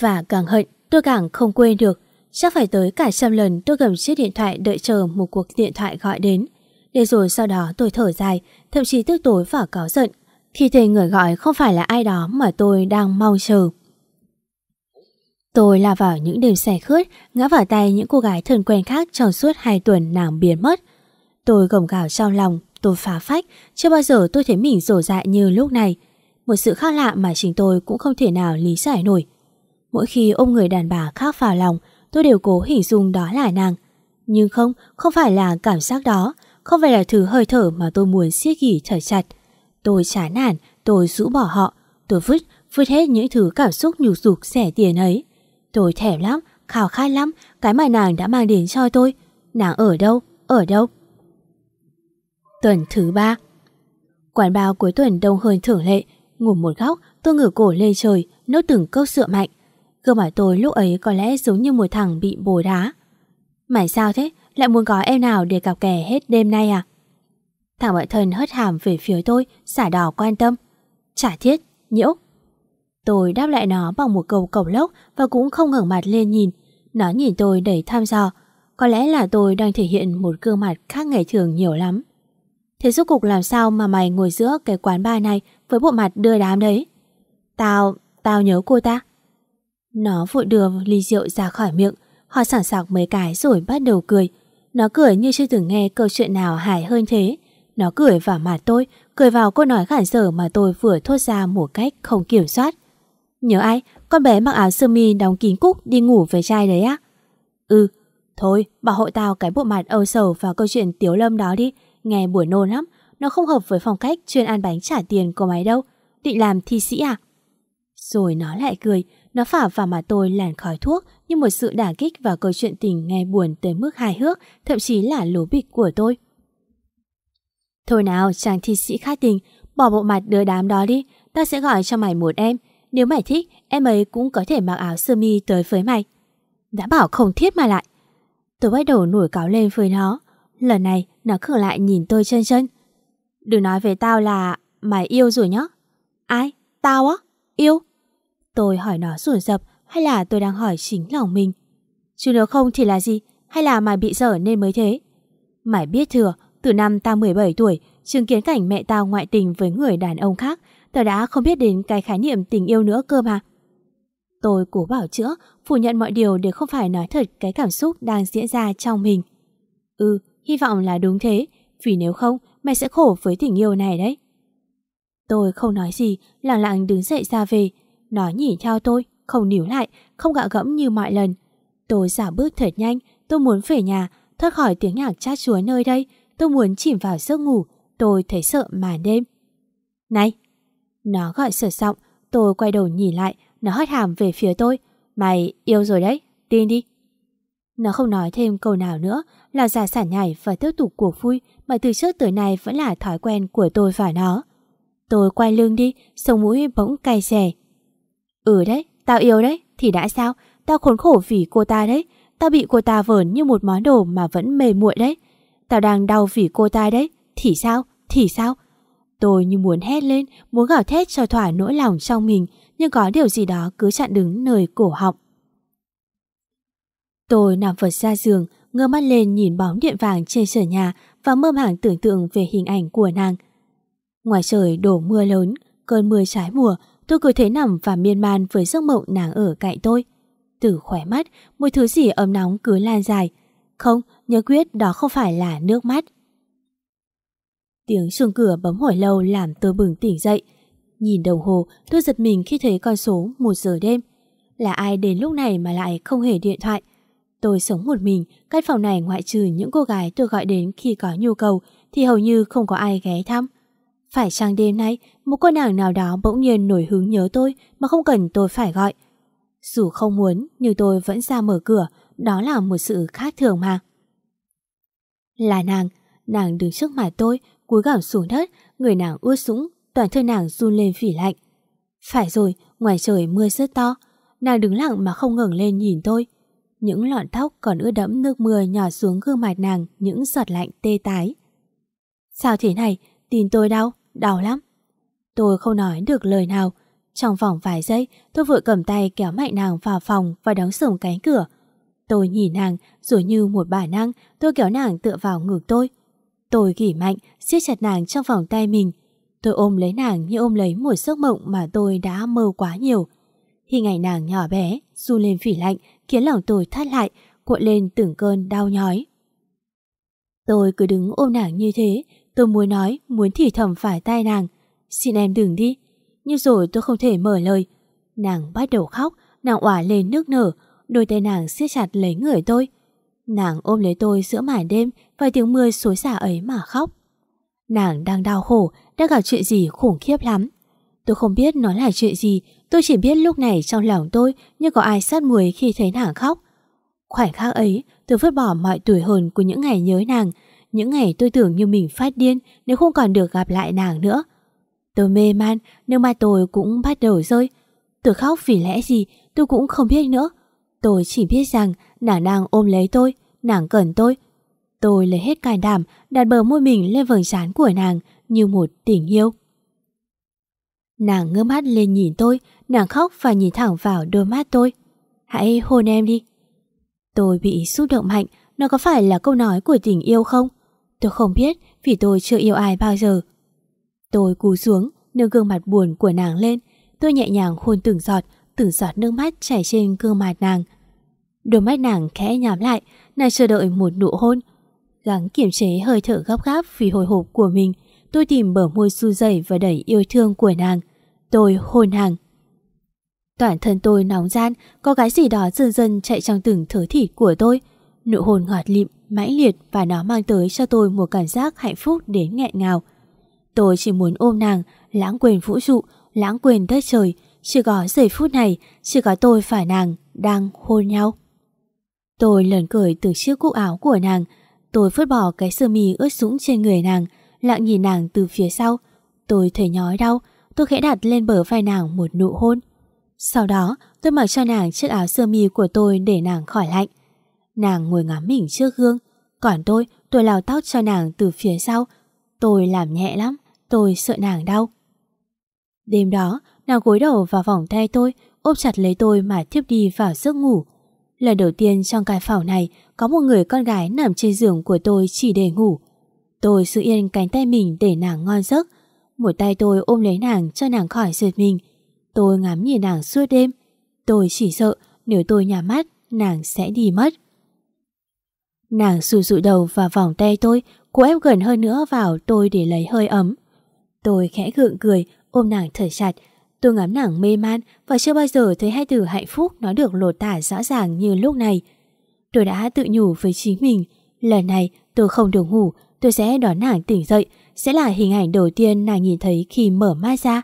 Và càng hận, tôi càng không quên được. Chắc phải tới cả trăm lần tôi cầm chiếc điện thoại đợi chờ một cuộc điện thoại gọi đến. Để rồi sau đó tôi thở dài, thậm chí tức tối và cáo giận. Khi thấy người gọi không phải là ai đó mà tôi đang mong chờ. Tôi là vào những đêm xe khướt, ngã vào tay những cô gái thân quen khác trong suốt hai tuần nàng biến mất. Tôi gồng gào trong lòng, tôi phá phách, chưa bao giờ tôi thấy mình rổ dại như lúc này. Một sự khác lạ mà chính tôi cũng không thể nào lý giải nổi. Mỗi khi ôm người đàn bà khác vào lòng, tôi đều cố hình dung đó là nàng. Nhưng không, không phải là cảm giác đó, không phải là thứ hơi thở mà tôi muốn siết ghỉ thật chặt. Tôi chán nản, tôi rũ bỏ họ, tôi vứt, vứt hết những thứ cảm xúc nhục dục rẻ tiền ấy. Tôi thèm lắm, khao khát lắm, cái mà nàng đã mang đến cho tôi. Nàng ở đâu? Ở đâu? Tuần thứ ba Quán bao cuối tuần đông hơn thường lệ, ngủ một góc, tôi ngửa cổ lên trời, nốt từng cốc sữa mạnh. Gương mặt tôi lúc ấy có lẽ giống như một thằng bị bồi đá. Mày sao thế? Lại muốn có em nào để cặp kè hết đêm nay à? Thằng bạn thân hất hàm về phía tôi, xả đỏ quan tâm. Chả thiết, nhiễu. Tôi đáp lại nó bằng một câu cầu lốc và cũng không ngẩng mặt lên nhìn. Nó nhìn tôi đầy tham dò. Có lẽ là tôi đang thể hiện một gương mặt khác ngày thường nhiều lắm. Thế rốt cục làm sao mà mày ngồi giữa cái quán bar này với bộ mặt đưa đám đấy? Tao, tao nhớ cô ta. Nó vội đưa ly rượu ra khỏi miệng, họ sẵn sạc mấy cái rồi bắt đầu cười. Nó cười như chưa từng nghe câu chuyện nào hài hơn thế. Nó cười vào mặt tôi, cười vào câu nói khản sở mà tôi vừa thốt ra một cách không kiểm soát. Nhớ ai? Con bé mặc áo sơ mi đóng kín cúc đi ngủ với trai đấy á? Ừ, thôi, bảo hộ tao cái bộ mặt âu sầu vào câu chuyện Tiếu Lâm đó đi. Nghe buồn nôn lắm, nó không hợp với phong cách chuyên ăn bánh trả tiền của mày đâu. Định làm thi sĩ à? Rồi nó lại cười, nó phả vào mặt tôi làn khói thuốc như một sự đả kích vào câu chuyện tình nghe buồn tới mức hài hước, thậm chí là lố bịch của tôi. Thôi nào, chàng thi sĩ khát tình, bỏ bộ mặt đưa đám đó đi, ta sẽ gọi cho mày một em. Nếu mày thích, em ấy cũng có thể mặc áo sơ mi tới với mày. Đã bảo không thiết mà lại. Tôi bắt đầu nổi cáo lên với nó. Lần này, nó khử lại nhìn tôi chân chân. Đừng nói về tao là mày yêu rồi nhá. Ai? Tao á? Yêu? Tôi hỏi nó rủi rập hay là tôi đang hỏi chính lòng mình? Chứ nếu không thì là gì? Hay là mày bị dở nên mới thế? Mày biết thừa, từ năm tao 17 tuổi, chứng kiến cảnh mẹ tao ngoại tình với người đàn ông khác, tao đã không biết đến cái khái niệm tình yêu nữa cơ mà. Tôi cố bảo chữa, phủ nhận mọi điều để không phải nói thật cái cảm xúc đang diễn ra trong mình. Ừ, hy vọng là đúng thế, vì nếu không, mày sẽ khổ với tình yêu này đấy. Tôi không nói gì, lặng lặng đứng dậy ra về. Nó nhìn theo tôi, không níu lại, không gạ gẫm như mọi lần. Tôi giả bước thật nhanh, tôi muốn về nhà, thoát khỏi tiếng nhạc chát chúa nơi đây. Tôi muốn chìm vào giấc ngủ, tôi thấy sợ màn đêm. Này! Nó gọi sở giọng, tôi quay đầu nhìn lại, nó hất hàm về phía tôi. Mày yêu rồi đấy, tin đi. Nó không nói thêm câu nào nữa, là giả sản nhảy và tiếp tục cuộc vui mà từ trước tới nay vẫn là thói quen của tôi và nó. Tôi quay lưng đi, sống mũi bỗng cay xè. Ừ đấy, tao yêu đấy, thì đã sao? Tao khốn khổ vì cô ta đấy. Tao bị cô ta vờn như một món đồ mà vẫn mềm muội đấy. Tao đang đau vì cô ta đấy. Thì sao? Thì sao? Tôi như muốn hét lên, muốn gào thét cho thỏa nỗi lòng trong mình, nhưng có điều gì đó cứ chặn đứng nơi cổ họng. Tôi nằm vật ra giường, ngơ mắt lên nhìn bóng điện vàng trên sở nhà và mơ màng tưởng tượng về hình ảnh của nàng. Ngoài trời đổ mưa lớn, cơn mưa trái mùa, tôi cứ thế nằm và miên man với giấc mộng nàng ở cạnh tôi. Từ khỏe mắt, một thứ gì ấm nóng cứ lan dài. Không, nhớ quyết đó không phải là nước mắt. Tiếng chuông cửa bấm hồi lâu làm tôi bừng tỉnh dậy. Nhìn đồng hồ, tôi giật mình khi thấy con số 1 giờ đêm. Là ai đến lúc này mà lại không hề điện thoại? Tôi sống một mình, căn phòng này ngoại trừ những cô gái tôi gọi đến khi có nhu cầu thì hầu như không có ai ghé thăm. Phải chăng đêm nay, một cô nàng nào đó bỗng nhiên nổi hứng nhớ tôi mà không cần tôi phải gọi. Dù không muốn, nhưng tôi vẫn ra mở cửa, đó là một sự khác thường mà. Là nàng, nàng đứng trước mặt tôi, cúi gằm xuống đất, người nàng ướt sũng, toàn thân nàng run lên phỉ lạnh. Phải rồi, ngoài trời mưa rất to, nàng đứng lặng mà không ngẩng lên nhìn tôi. Những lọn tóc còn ướt đẫm nước mưa nhỏ xuống gương mặt nàng những giọt lạnh tê tái. Sao thế này? Tin tôi đau, đau lắm. Tôi không nói được lời nào. Trong vòng vài giây, tôi vội cầm tay kéo mạnh nàng vào phòng và đóng sổng cánh cửa. Tôi nhìn nàng, rồi như một bản năng, tôi kéo nàng tựa vào ngực tôi. Tôi gỉ mạnh, siết chặt nàng trong vòng tay mình. Tôi ôm lấy nàng như ôm lấy một giấc mộng mà tôi đã mơ quá nhiều. Hình ảnh nàng nhỏ bé, run lên phỉ lạnh, khiến lòng tôi thắt lại, cuộn lên từng cơn đau nhói. Tôi cứ đứng ôm nàng như thế, tôi muốn nói, muốn thì thầm phải tay nàng. Xin em đừng đi. Nhưng rồi tôi không thể mở lời. Nàng bắt đầu khóc, nàng òa lên nước nở, đôi tay nàng siết chặt lấy người tôi. Nàng ôm lấy tôi giữa màn đêm và tiếng mưa xối xả ấy mà khóc. Nàng đang đau khổ, đã gặp chuyện gì khủng khiếp lắm. Tôi không biết nó là chuyện gì, tôi chỉ biết lúc này trong lòng tôi như có ai sát muối khi thấy nàng khóc. Khoảnh khắc ấy, tôi vứt bỏ mọi tuổi hồn của những ngày nhớ nàng, những ngày tôi tưởng như mình phát điên nếu không còn được gặp lại nàng nữa. Tôi mê man, nước mắt tôi cũng bắt đầu rơi. Tôi khóc vì lẽ gì, tôi cũng không biết nữa. Tôi chỉ biết rằng nàng đang ôm lấy tôi, nàng cần tôi. Tôi lấy hết can đảm, đặt bờ môi mình lên vầng trán của nàng như một tình yêu. Nàng ngơ mắt lên nhìn tôi, nàng khóc và nhìn thẳng vào đôi mắt tôi. Hãy hôn em đi. Tôi bị xúc động mạnh, nó có phải là câu nói của tình yêu không? Tôi không biết vì tôi chưa yêu ai bao giờ. Tôi cú xuống, nâng gương mặt buồn của nàng lên. Tôi nhẹ nhàng hôn từng giọt, từng giọt nước mắt chảy trên gương mặt nàng. Đôi mắt nàng khẽ nhắm lại, nàng chờ đợi một nụ hôn. Gắng kiểm chế hơi thở gấp gáp vì hồi hộp của mình, tôi tìm bờ môi su dày và đầy yêu thương của nàng. Tôi hôn nàng. Toàn thân tôi nóng gian, có cái gì đó dần dần chạy trong từng thớ thịt của tôi. Nụ hôn ngọt lịm, mãnh liệt và nó mang tới cho tôi một cảm giác hạnh phúc đến nghẹn ngào. Tôi chỉ muốn ôm nàng, lãng quên vũ trụ, lãng quên đất trời. Chỉ có giây phút này, chỉ có tôi và nàng đang hôn nhau. Tôi lần cười từ chiếc cúc áo của nàng. Tôi phớt bỏ cái sơ mi ướt sũng trên người nàng, lặng nhìn nàng từ phía sau. Tôi thấy nhói đau, tôi khẽ đặt lên bờ vai nàng một nụ hôn. Sau đó, tôi mặc cho nàng chiếc áo sơ mi của tôi để nàng khỏi lạnh. Nàng ngồi ngắm mình trước gương, còn tôi, tôi lào tóc cho nàng từ phía sau. Tôi làm nhẹ lắm, tôi sợ nàng đau. Đêm đó, nàng gối đầu vào vòng tay tôi, ôm chặt lấy tôi mà thiếp đi vào giấc ngủ. Lần đầu tiên trong cái phòng này có một người con gái nằm trên giường của tôi chỉ để ngủ. Tôi giữ yên cánh tay mình để nàng ngon giấc. Một tay tôi ôm lấy nàng cho nàng khỏi giật mình. Tôi ngắm nhìn nàng suốt đêm. Tôi chỉ sợ nếu tôi nhắm mắt, nàng sẽ đi mất. Nàng sù sụ đầu vào vòng tay tôi, cô ép gần hơn nữa vào tôi để lấy hơi ấm. Tôi khẽ gượng cười, ôm nàng thở chặt. Tôi ngắm nàng mê man và chưa bao giờ thấy hai từ hạnh phúc nó được lột tả rõ ràng như lúc này. Tôi đã tự nhủ với chính mình, lần này tôi không được ngủ, tôi sẽ đón nàng tỉnh dậy, sẽ là hình ảnh đầu tiên nàng nhìn thấy khi mở mắt ra.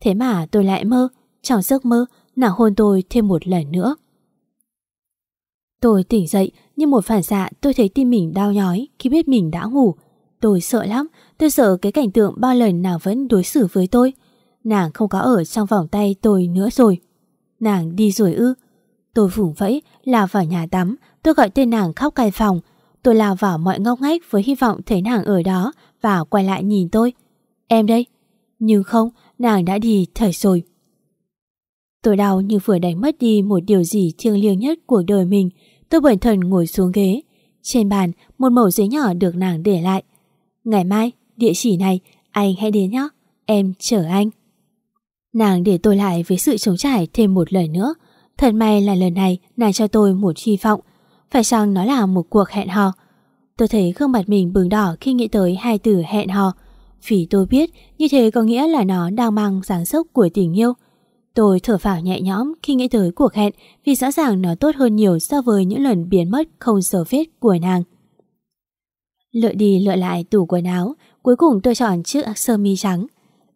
Thế mà tôi lại mơ, trong giấc mơ, nàng hôn tôi thêm một lần nữa. Tôi tỉnh dậy, nhưng một phản xạ tôi thấy tim mình đau nhói khi biết mình đã ngủ. Tôi sợ lắm, tôi sợ cái cảnh tượng bao lần nàng vẫn đối xử với tôi. Nàng không có ở trong vòng tay tôi nữa rồi. Nàng đi rồi ư. Tôi vùng vẫy, lao vào nhà tắm, tôi gọi tên nàng khóc cài phòng. Tôi lao vào mọi ngóc ngách với hy vọng thấy nàng ở đó và quay lại nhìn tôi. Em đây. Nhưng không, nàng đã đi thời rồi. Tôi đau như vừa đánh mất đi một điều gì thiêng liêng nhất của đời mình. Tôi bẩn thần ngồi xuống ghế. Trên bàn, một mẩu giấy nhỏ được nàng để lại. Ngày mai, địa chỉ này, anh hãy đến nhé. Em chờ anh. Nàng để tôi lại với sự chống trải thêm một lời nữa. Thật may là lần này nàng cho tôi một hy vọng. Phải chăng nó là một cuộc hẹn hò? Tôi thấy gương mặt mình bừng đỏ khi nghĩ tới hai từ hẹn hò. Vì tôi biết như thế có nghĩa là nó đang mang dáng sốc của tình yêu. Tôi thở phào nhẹ nhõm khi nghĩ tới cuộc hẹn vì rõ ràng nó tốt hơn nhiều so với những lần biến mất không dấu vết của nàng. Lựa đi lựa lại tủ quần áo, cuối cùng tôi chọn chiếc sơ mi trắng.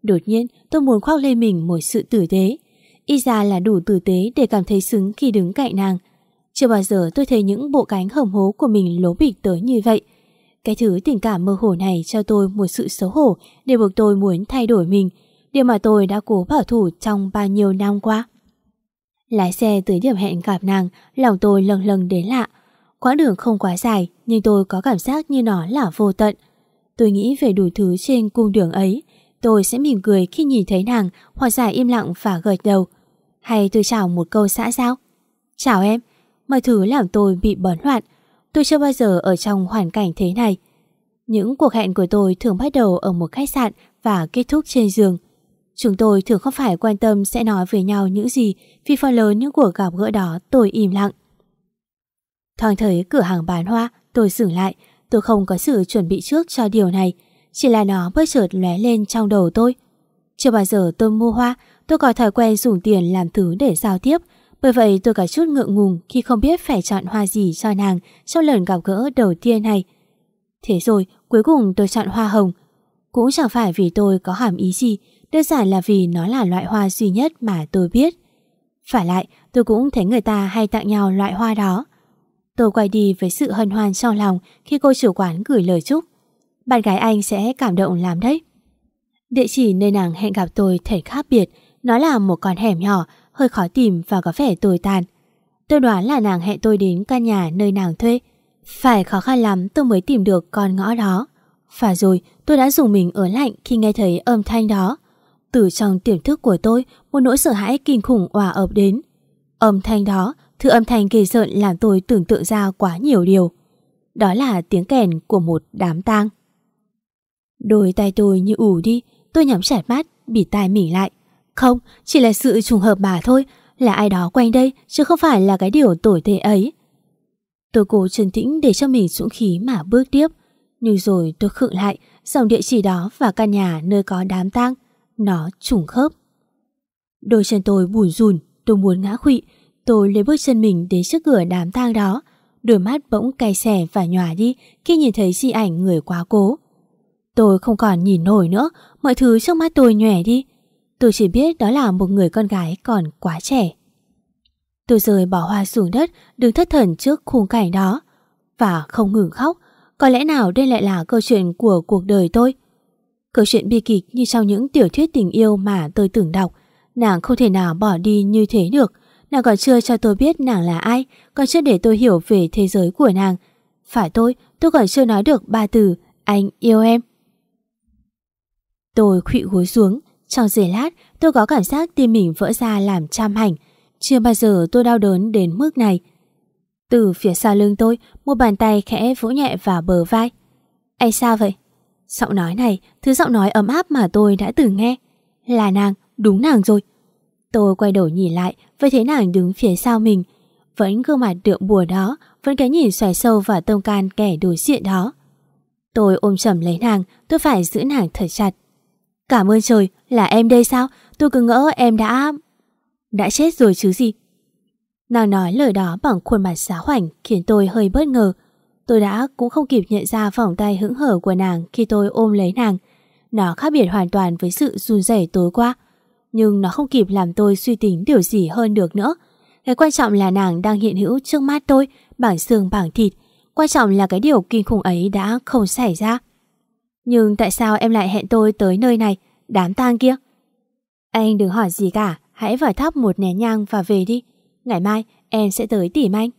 Đột nhiên tôi muốn khoác lên mình một sự tử tế. Y ra là đủ tử tế để cảm thấy xứng khi đứng cạnh nàng. Chưa bao giờ tôi thấy những bộ cánh hầm hố của mình lố bịch tới như vậy. Cái thứ tình cảm mơ hồ này cho tôi một sự xấu hổ để buộc tôi muốn thay đổi mình, điều mà tôi đã cố bảo thủ trong bao nhiêu năm qua. Lái xe tới điểm hẹn gặp nàng, lòng tôi lần lần đến lạ. Quãng đường không quá dài, nhưng tôi có cảm giác như nó là vô tận. Tôi nghĩ về đủ thứ trên cung đường ấy. Tôi sẽ mỉm cười khi nhìn thấy nàng hoặc giải im lặng và gật đầu. Hay tôi chào một câu xã giao. Chào em. Mọi thứ làm tôi bị bấn loạn. Tôi chưa bao giờ ở trong hoàn cảnh thế này. Những cuộc hẹn của tôi thường bắt đầu ở một khách sạn và kết thúc trên giường. Chúng tôi thường không phải quan tâm sẽ nói với nhau những gì vì phần lớn những cuộc gặp gỡ đó tôi im lặng. Thoáng thấy cửa hàng bán hoa, tôi dừng lại. Tôi không có sự chuẩn bị trước cho điều này. Chỉ là nó bất chợt lóe lên trong đầu tôi. Chưa bao giờ tôi mua hoa, tôi có thói quen dùng tiền làm thứ để giao tiếp. Bởi vậy tôi có chút ngượng ngùng khi không biết phải chọn hoa gì cho nàng trong lần gặp gỡ đầu tiên này. Thế rồi, cuối cùng tôi chọn hoa hồng. Cũng chẳng phải vì tôi có hàm ý gì, đơn giản là vì nó là loại hoa duy nhất mà tôi biết. Phải lại, tôi cũng thấy người ta hay tặng nhau loại hoa đó. Tôi quay đi với sự hân hoan trong lòng khi cô chủ quán gửi lời chúc. Bạn gái anh sẽ cảm động lắm đấy. Địa chỉ nơi nàng hẹn gặp tôi thể khác biệt. Nó là một con hẻm nhỏ, hơi khó tìm và có vẻ tồi tàn. Tôi đoán là nàng hẹn tôi đến căn nhà nơi nàng thuê. Phải khó khăn lắm tôi mới tìm được con ngõ đó. Và rồi tôi đã dùng mình ở lạnh khi nghe thấy âm thanh đó. Từ trong tiềm thức của tôi, một nỗi sợ hãi kinh khủng òa ập đến. Âm thanh đó Thứ âm thanh kỳ rợn làm tôi tưởng tượng ra quá nhiều điều. Đó là tiếng kèn của một đám tang. Đôi tay tôi như ủ đi, tôi nhắm chặt mắt, bịt tai mình lại. Không, chỉ là sự trùng hợp mà thôi, là ai đó quanh đây chứ không phải là cái điều tồi tệ ấy. Tôi cố trấn tĩnh để cho mình dũng khí mà bước tiếp, nhưng rồi tôi khựng lại, dòng địa chỉ đó và căn nhà nơi có đám tang, nó trùng khớp. Đôi chân tôi bùn rùn, tôi muốn ngã khụy, Tôi lấy bước chân mình đến trước cửa đám tang đó, đôi mắt bỗng cay xẻ và nhòa đi khi nhìn thấy di ảnh người quá cố. Tôi không còn nhìn nổi nữa, mọi thứ trước mắt tôi nhòe đi. Tôi chỉ biết đó là một người con gái còn quá trẻ. Tôi rời bỏ hoa xuống đất, đứng thất thần trước khung cảnh đó. Và không ngừng khóc, có lẽ nào đây lại là câu chuyện của cuộc đời tôi? Câu chuyện bi kịch như trong những tiểu thuyết tình yêu mà tôi từng đọc, nàng không thể nào bỏ đi như thế được. Nàng còn chưa cho tôi biết nàng là ai, còn chưa để tôi hiểu về thế giới của nàng. Phải tôi, tôi còn chưa nói được ba từ, anh yêu em. Tôi khụy gối xuống, trong giây lát tôi có cảm giác tim mình vỡ ra làm trăm hành. Chưa bao giờ tôi đau đớn đến mức này. Từ phía sau lưng tôi, một bàn tay khẽ vỗ nhẹ vào bờ vai. Anh sao vậy? Giọng nói này, thứ giọng nói ấm áp mà tôi đã từng nghe. Là nàng, đúng nàng rồi. Tôi quay đầu nhìn lại với thế nàng đứng phía sau mình. Vẫn gương mặt đượm bùa đó, vẫn cái nhìn xoài sâu vào tâm can kẻ đối diện đó. Tôi ôm chầm lấy nàng, tôi phải giữ nàng thật chặt. Cảm ơn trời, là em đây sao? Tôi cứ ngỡ em đã... Đã chết rồi chứ gì? Nàng nói lời đó bằng khuôn mặt xá hoảnh khiến tôi hơi bất ngờ. Tôi đã cũng không kịp nhận ra vòng tay hững hở của nàng khi tôi ôm lấy nàng. Nó khác biệt hoàn toàn với sự run rẩy tối qua nhưng nó không kịp làm tôi suy tính điều gì hơn được nữa. Cái quan trọng là nàng đang hiện hữu trước mắt tôi, bảng xương bảng thịt. Quan trọng là cái điều kinh khủng ấy đã không xảy ra. Nhưng tại sao em lại hẹn tôi tới nơi này, đám tang kia? Anh đừng hỏi gì cả, hãy vào thắp một nén nhang và về đi. Ngày mai em sẽ tới tìm anh.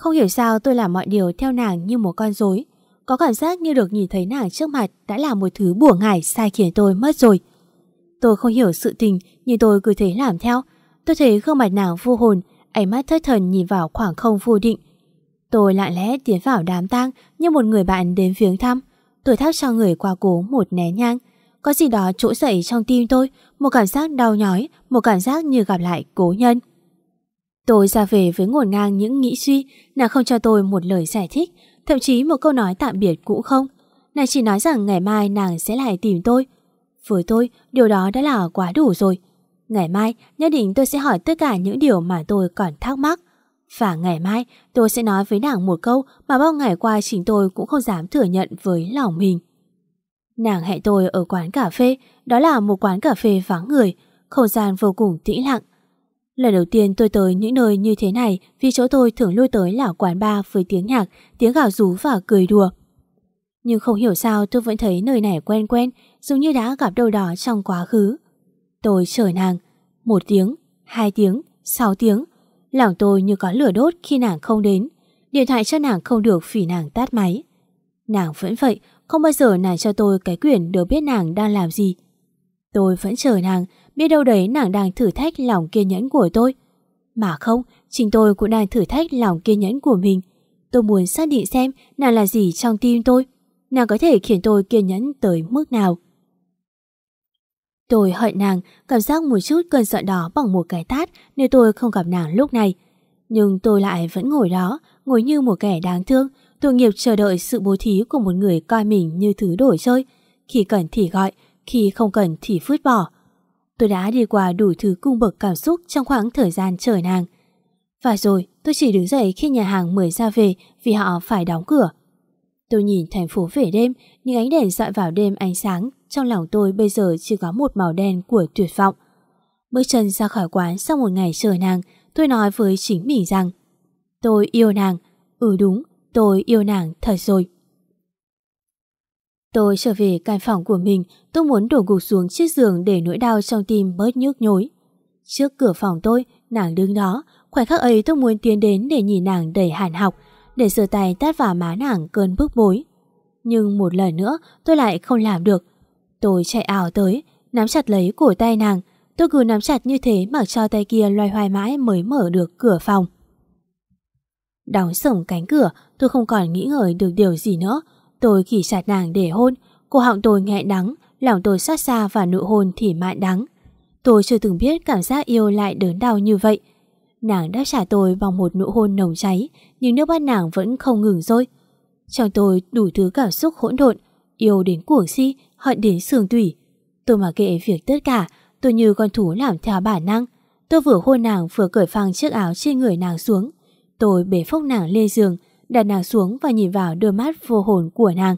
Không hiểu sao tôi làm mọi điều theo nàng như một con rối. Có cảm giác như được nhìn thấy nàng trước mặt đã là một thứ bùa ngải sai khiến tôi mất rồi. Tôi không hiểu sự tình nhưng tôi cứ thế làm theo. Tôi thấy gương mặt nàng vô hồn, ánh mắt thất thần nhìn vào khoảng không vô định. Tôi lặng lẽ tiến vào đám tang như một người bạn đến viếng thăm. Tôi thắp cho người qua cố một nén nhang. Có gì đó trỗi dậy trong tim tôi, một cảm giác đau nhói, một cảm giác như gặp lại cố nhân. Tôi ra về với ngổn ngang những nghĩ suy, nàng không cho tôi một lời giải thích, thậm chí một câu nói tạm biệt cũng không. Nàng chỉ nói rằng ngày mai nàng sẽ lại tìm tôi. Với tôi, điều đó đã là quá đủ rồi. Ngày mai, nhất định tôi sẽ hỏi tất cả những điều mà tôi còn thắc mắc. Và ngày mai, tôi sẽ nói với nàng một câu mà bao ngày qua chính tôi cũng không dám thừa nhận với lòng mình. Nàng hẹn tôi ở quán cà phê, đó là một quán cà phê vắng người, không gian vô cùng tĩnh lặng. Lần đầu tiên tôi tới những nơi như thế này vì chỗ tôi thường lui tới là quán bar với tiếng nhạc, tiếng gào rú và cười đùa. Nhưng không hiểu sao tôi vẫn thấy nơi này quen quen, giống như đã gặp đâu đó trong quá khứ. Tôi chờ nàng, một tiếng, hai tiếng, sáu tiếng. Lòng tôi như có lửa đốt khi nàng không đến. Điện thoại cho nàng không được vì nàng tắt máy. Nàng vẫn vậy, không bao giờ nàng cho tôi cái quyền được biết nàng đang làm gì. Tôi vẫn chờ nàng, biết đâu đấy nàng đang thử thách lòng kiên nhẫn của tôi. Mà không, chính tôi cũng đang thử thách lòng kiên nhẫn của mình. Tôi muốn xác định xem nàng là gì trong tim tôi. Nàng có thể khiến tôi kiên nhẫn tới mức nào. Tôi hận nàng, cảm giác một chút cơn giận đó bằng một cái tát nếu tôi không gặp nàng lúc này. Nhưng tôi lại vẫn ngồi đó, ngồi như một kẻ đáng thương, tội nghiệp chờ đợi sự bố thí của một người coi mình như thứ đổi chơi. Khi cần thì gọi, khi không cần thì phứt bỏ. Tôi đã đi qua đủ thứ cung bậc cảm xúc trong khoảng thời gian chờ nàng. Và rồi tôi chỉ đứng dậy khi nhà hàng mới ra về vì họ phải đóng cửa. Tôi nhìn thành phố về đêm, những ánh đèn dọi vào đêm ánh sáng, trong lòng tôi bây giờ chỉ có một màu đen của tuyệt vọng. Bước chân ra khỏi quán sau một ngày chờ nàng, tôi nói với chính mình rằng Tôi yêu nàng, ừ đúng, tôi yêu nàng thật rồi. Tôi trở về căn phòng của mình, tôi muốn đổ gục xuống chiếc giường để nỗi đau trong tim bớt nhức nhối. Trước cửa phòng tôi, nàng đứng đó, khoảnh khắc ấy tôi muốn tiến đến để nhìn nàng đầy hàn học, để sửa tay tát vào má nàng cơn bức bối. Nhưng một lần nữa tôi lại không làm được. Tôi chạy ảo tới, nắm chặt lấy cổ tay nàng. Tôi cứ nắm chặt như thế mặc cho tay kia loay hoay mãi mới mở được cửa phòng. Đóng sổng cánh cửa, tôi không còn nghĩ ngợi được điều gì nữa. Tôi khỉ sạt nàng để hôn, cổ họng tôi nghẹn đắng, lòng tôi sát xa và nụ hôn thì mạn đắng. Tôi chưa từng biết cảm giác yêu lại đớn đau như vậy. Nàng đã trả tôi bằng một nụ hôn nồng cháy, nhưng nước mắt nàng vẫn không ngừng rơi. Trong tôi đủ thứ cảm xúc hỗn độn, yêu đến cuồng si, hận đến xương tủy. Tôi mà kệ việc tất cả, tôi như con thú làm theo bản năng. Tôi vừa hôn nàng vừa cởi phăng chiếc áo trên người nàng xuống. Tôi bế phốc nàng lên giường, đặt nàng xuống và nhìn vào đôi mắt vô hồn của nàng.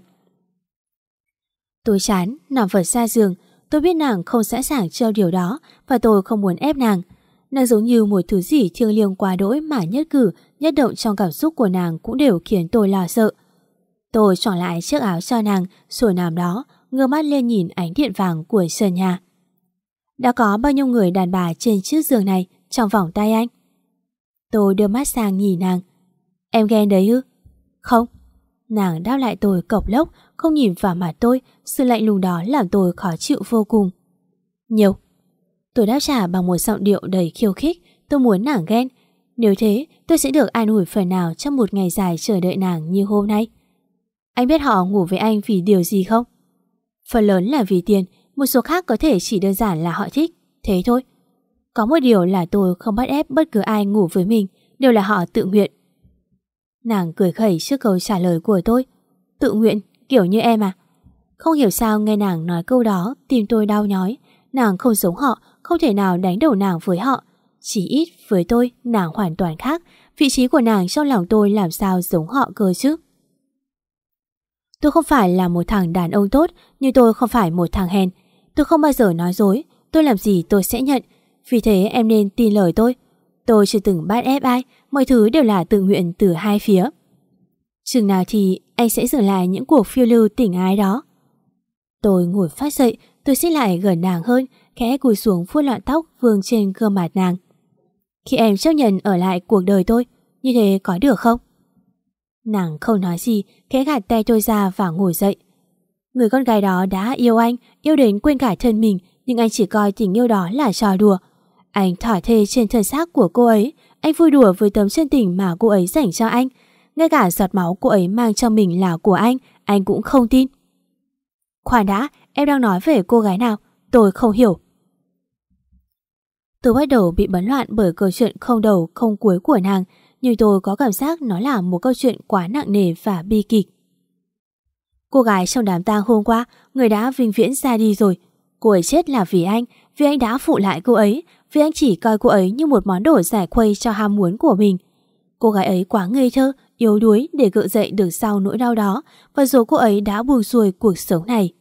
Tôi chán, nằm vật xa giường, tôi biết nàng không sẵn sàng cho điều đó và tôi không muốn ép nàng. Nàng giống như một thứ gì thiêng liêng quá đỗi mà nhất cử, nhất động trong cảm xúc của nàng cũng đều khiến tôi lo sợ. Tôi chọn lại chiếc áo cho nàng rồi nằm đó, ngơ mắt lên nhìn ánh điện vàng của sân nhà. Đã có bao nhiêu người đàn bà trên chiếc giường này trong vòng tay anh? Tôi đưa mắt sang nhìn nàng. Em ghen đấy ư? Không. Nàng đáp lại tôi cộc lốc, không nhìn vào mặt tôi, sự lạnh lùng đó làm tôi khó chịu vô cùng. Nhiều. Tôi đáp trả bằng một giọng điệu đầy khiêu khích, tôi muốn nàng ghen. Nếu thế, tôi sẽ được an ủi phần nào trong một ngày dài chờ đợi nàng như hôm nay. Anh biết họ ngủ với anh vì điều gì không? Phần lớn là vì tiền, một số khác có thể chỉ đơn giản là họ thích, thế thôi. Có một điều là tôi không bắt ép bất cứ ai ngủ với mình, đều là họ tự nguyện. Nàng cười khẩy trước câu trả lời của tôi. Tự nguyện, kiểu như em à? Không hiểu sao nghe nàng nói câu đó, tim tôi đau nhói. Nàng không giống họ, không thể nào đánh đầu nàng với họ. Chỉ ít với tôi, nàng hoàn toàn khác. Vị trí của nàng trong lòng tôi làm sao giống họ cơ chứ? Tôi không phải là một thằng đàn ông tốt, nhưng tôi không phải một thằng hèn. Tôi không bao giờ nói dối, tôi làm gì tôi sẽ nhận. Vì thế em nên tin lời tôi. Tôi chưa từng bắt ép ai, mọi thứ đều là tự nguyện từ hai phía. Chừng nào thì anh sẽ dừng lại những cuộc phiêu lưu tình ái đó. Tôi ngồi phát dậy, tôi xích lại gần nàng hơn, khẽ cúi xuống vuốt lọn tóc vương trên gương mặt nàng. Khi em chấp nhận ở lại cuộc đời tôi, như thế có được không? Nàng không nói gì, khẽ gạt tay tôi ra và ngồi dậy. Người con gái đó đã yêu anh, yêu đến quên cả thân mình, nhưng anh chỉ coi tình yêu đó là trò đùa. Anh thỏa thê trên thân xác của cô ấy, anh vui đùa với tấm chân tình mà cô ấy dành cho anh. Ngay cả giọt máu cô ấy mang trong mình là của anh, anh cũng không tin. Khoan đã, em đang nói về cô gái nào? Tôi không hiểu. Tôi bắt đầu bị bấn loạn bởi câu chuyện không đầu không cuối của nàng, nhưng tôi có cảm giác nó là một câu chuyện quá nặng nề và bi kịch. Cô gái trong đám tang hôm qua, người đã vinh viễn ra đi rồi. Cô ấy chết là vì anh, vì anh đã phụ lại cô ấy, vì anh chỉ coi cô ấy như một món đồ giải khuây cho ham muốn của mình. Cô gái ấy quá ngây thơ, yếu đuối để gợi dậy được sau nỗi đau đó và rồi cô ấy đã buông xuôi cuộc sống này.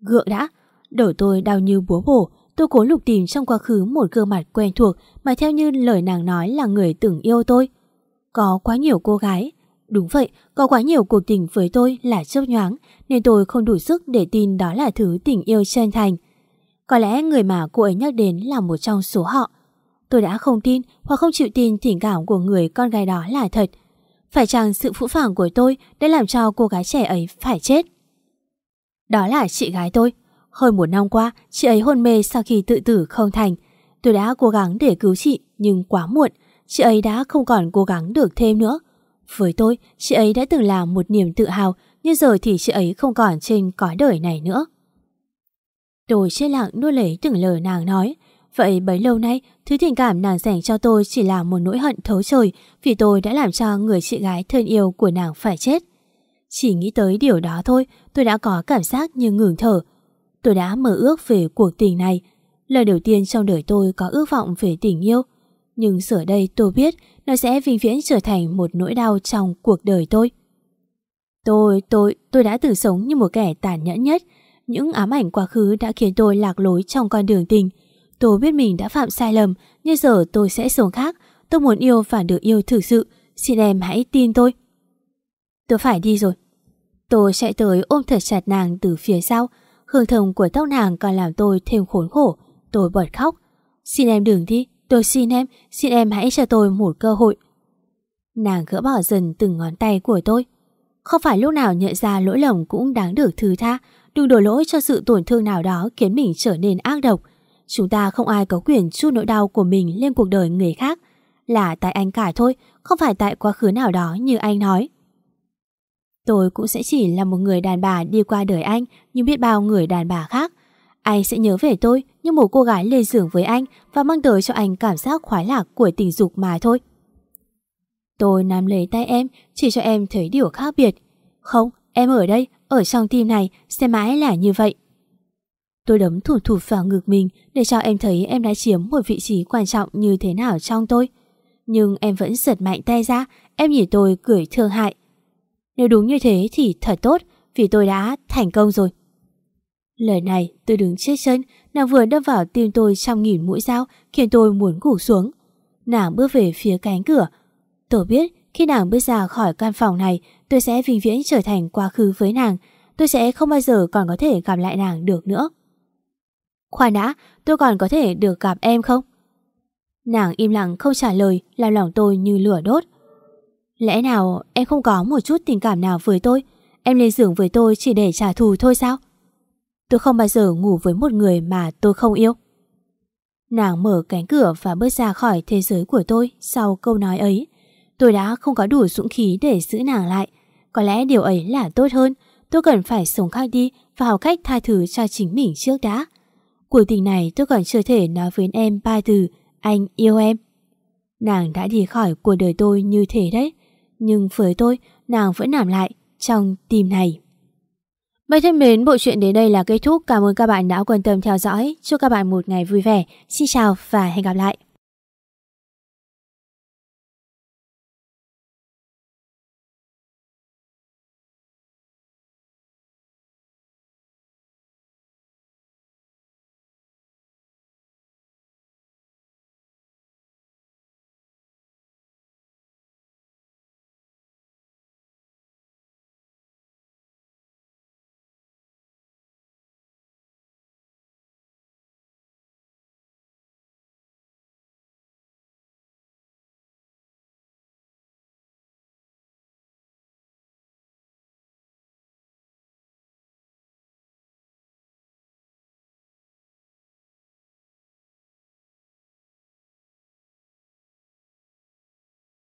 Gượng đã, đầu tôi đau như búa bổ, tôi cố lục tìm trong quá khứ một gương mặt quen thuộc mà theo như lời nàng nói là người từng yêu tôi. Có quá nhiều cô gái, đúng vậy, có quá nhiều cuộc tình với tôi là chớp nhoáng nên tôi không đủ sức để tin đó là thứ tình yêu chân thành. Có lẽ người mà cô ấy nhắc đến là một trong số họ. Tôi đã không tin hoặc không chịu tin tình cảm của người con gái đó là thật. Phải chăng sự phũ phàng của tôi đã làm cho cô gái trẻ ấy phải chết? Đó là chị gái tôi. Hơn một năm qua, chị ấy hôn mê sau khi tự tử không thành. Tôi đã cố gắng để cứu chị, nhưng quá muộn. Chị ấy đã không còn cố gắng được thêm nữa. Với tôi, chị ấy đã từng là một niềm tự hào, nhưng giờ thì chị ấy không còn trên cõi đời này nữa. Tôi chết lặng nuốt lấy từng lời nàng nói. Vậy bấy lâu nay, thứ tình cảm nàng dành cho tôi chỉ là một nỗi hận thấu trời vì tôi đã làm cho người chị gái thân yêu của nàng phải chết. Chỉ nghĩ tới điều đó thôi, tôi đã có cảm giác như ngừng thở. Tôi đã mơ ước về cuộc tình này. Lần đầu tiên trong đời tôi có ước vọng về tình yêu. Nhưng giờ đây tôi biết nó sẽ vĩnh viễn trở thành một nỗi đau trong cuộc đời tôi. Tôi, tôi, tôi đã từng sống như một kẻ tàn nhẫn nhất. Những ám ảnh quá khứ đã khiến tôi lạc lối trong con đường tình. Tôi biết mình đã phạm sai lầm, nhưng giờ tôi sẽ sống khác. Tôi muốn yêu và được yêu thực sự. Xin em hãy tin tôi. Tôi phải đi rồi. Tôi chạy tới ôm thật chặt nàng từ phía sau. Hương thơm của tóc nàng còn làm tôi thêm khốn khổ. Tôi bật khóc. Xin em đừng đi, tôi xin em, xin em hãy cho tôi một cơ hội. Nàng gỡ bỏ dần từng ngón tay của tôi. Không phải lúc nào nhận ra lỗi lầm cũng đáng được thứ tha. Đừng đổ lỗi cho sự tổn thương nào đó khiến mình trở nên ác độc. Chúng ta không ai có quyền chút nỗi đau của mình lên cuộc đời người khác. Là tại anh cả thôi, không phải tại quá khứ nào đó như anh nói. Tôi cũng sẽ chỉ là một người đàn bà đi qua đời anh như biết bao người đàn bà khác. Anh sẽ nhớ về tôi như một cô gái lên giường với anh và mang tới cho anh cảm giác khoái lạc của tình dục mà thôi. Tôi nắm lấy tay em chỉ cho em thấy điều khác biệt. Không, em ở đây, ở trong tim này sẽ mãi là như vậy. Tôi đấm thủ thủ vào ngực mình để cho em thấy em đã chiếm một vị trí quan trọng như thế nào trong tôi. Nhưng em vẫn giật mạnh tay ra, em nhìn tôi cười thương hại. Nếu đúng như thế thì thật tốt, vì tôi đã thành công rồi. Lời này tôi đứng chết chân, nàng vừa đâm vào tim tôi trong nghìn mũi dao khiến tôi muốn gục xuống. Nàng bước về phía cánh cửa. Tôi biết khi nàng bước ra khỏi căn phòng này tôi sẽ vĩnh viễn trở thành quá khứ với nàng. Tôi sẽ không bao giờ còn có thể gặp lại nàng được nữa. Khoan đã, tôi còn có thể được gặp em không? Nàng im lặng không trả lời làm lòng tôi như lửa đốt. Lẽ nào em không có một chút tình cảm nào với tôi? Em lên giường với tôi chỉ để trả thù thôi sao? Tôi không bao giờ ngủ với một người mà tôi không yêu. Nàng mở cánh cửa và bước ra khỏi thế giới của tôi sau câu nói ấy. Tôi đã không có đủ dũng khí để giữ nàng lại. Có lẽ điều ấy là tốt hơn. Tôi cần phải sống khác đi và học cách tha thứ cho chính mình trước đã. Cuộc tình này tôi còn chưa thể nói với em ba từ anh yêu em. Nàng đã đi khỏi cuộc đời tôi như thế đấy. Nhưng với tôi, nàng vẫn nằm lại trong tim này. Mấy thân mến, bộ truyện đến đây là kết thúc. Cảm ơn các bạn đã quan tâm theo dõi. Chúc các bạn một ngày vui vẻ. Xin chào và hẹn gặp lại.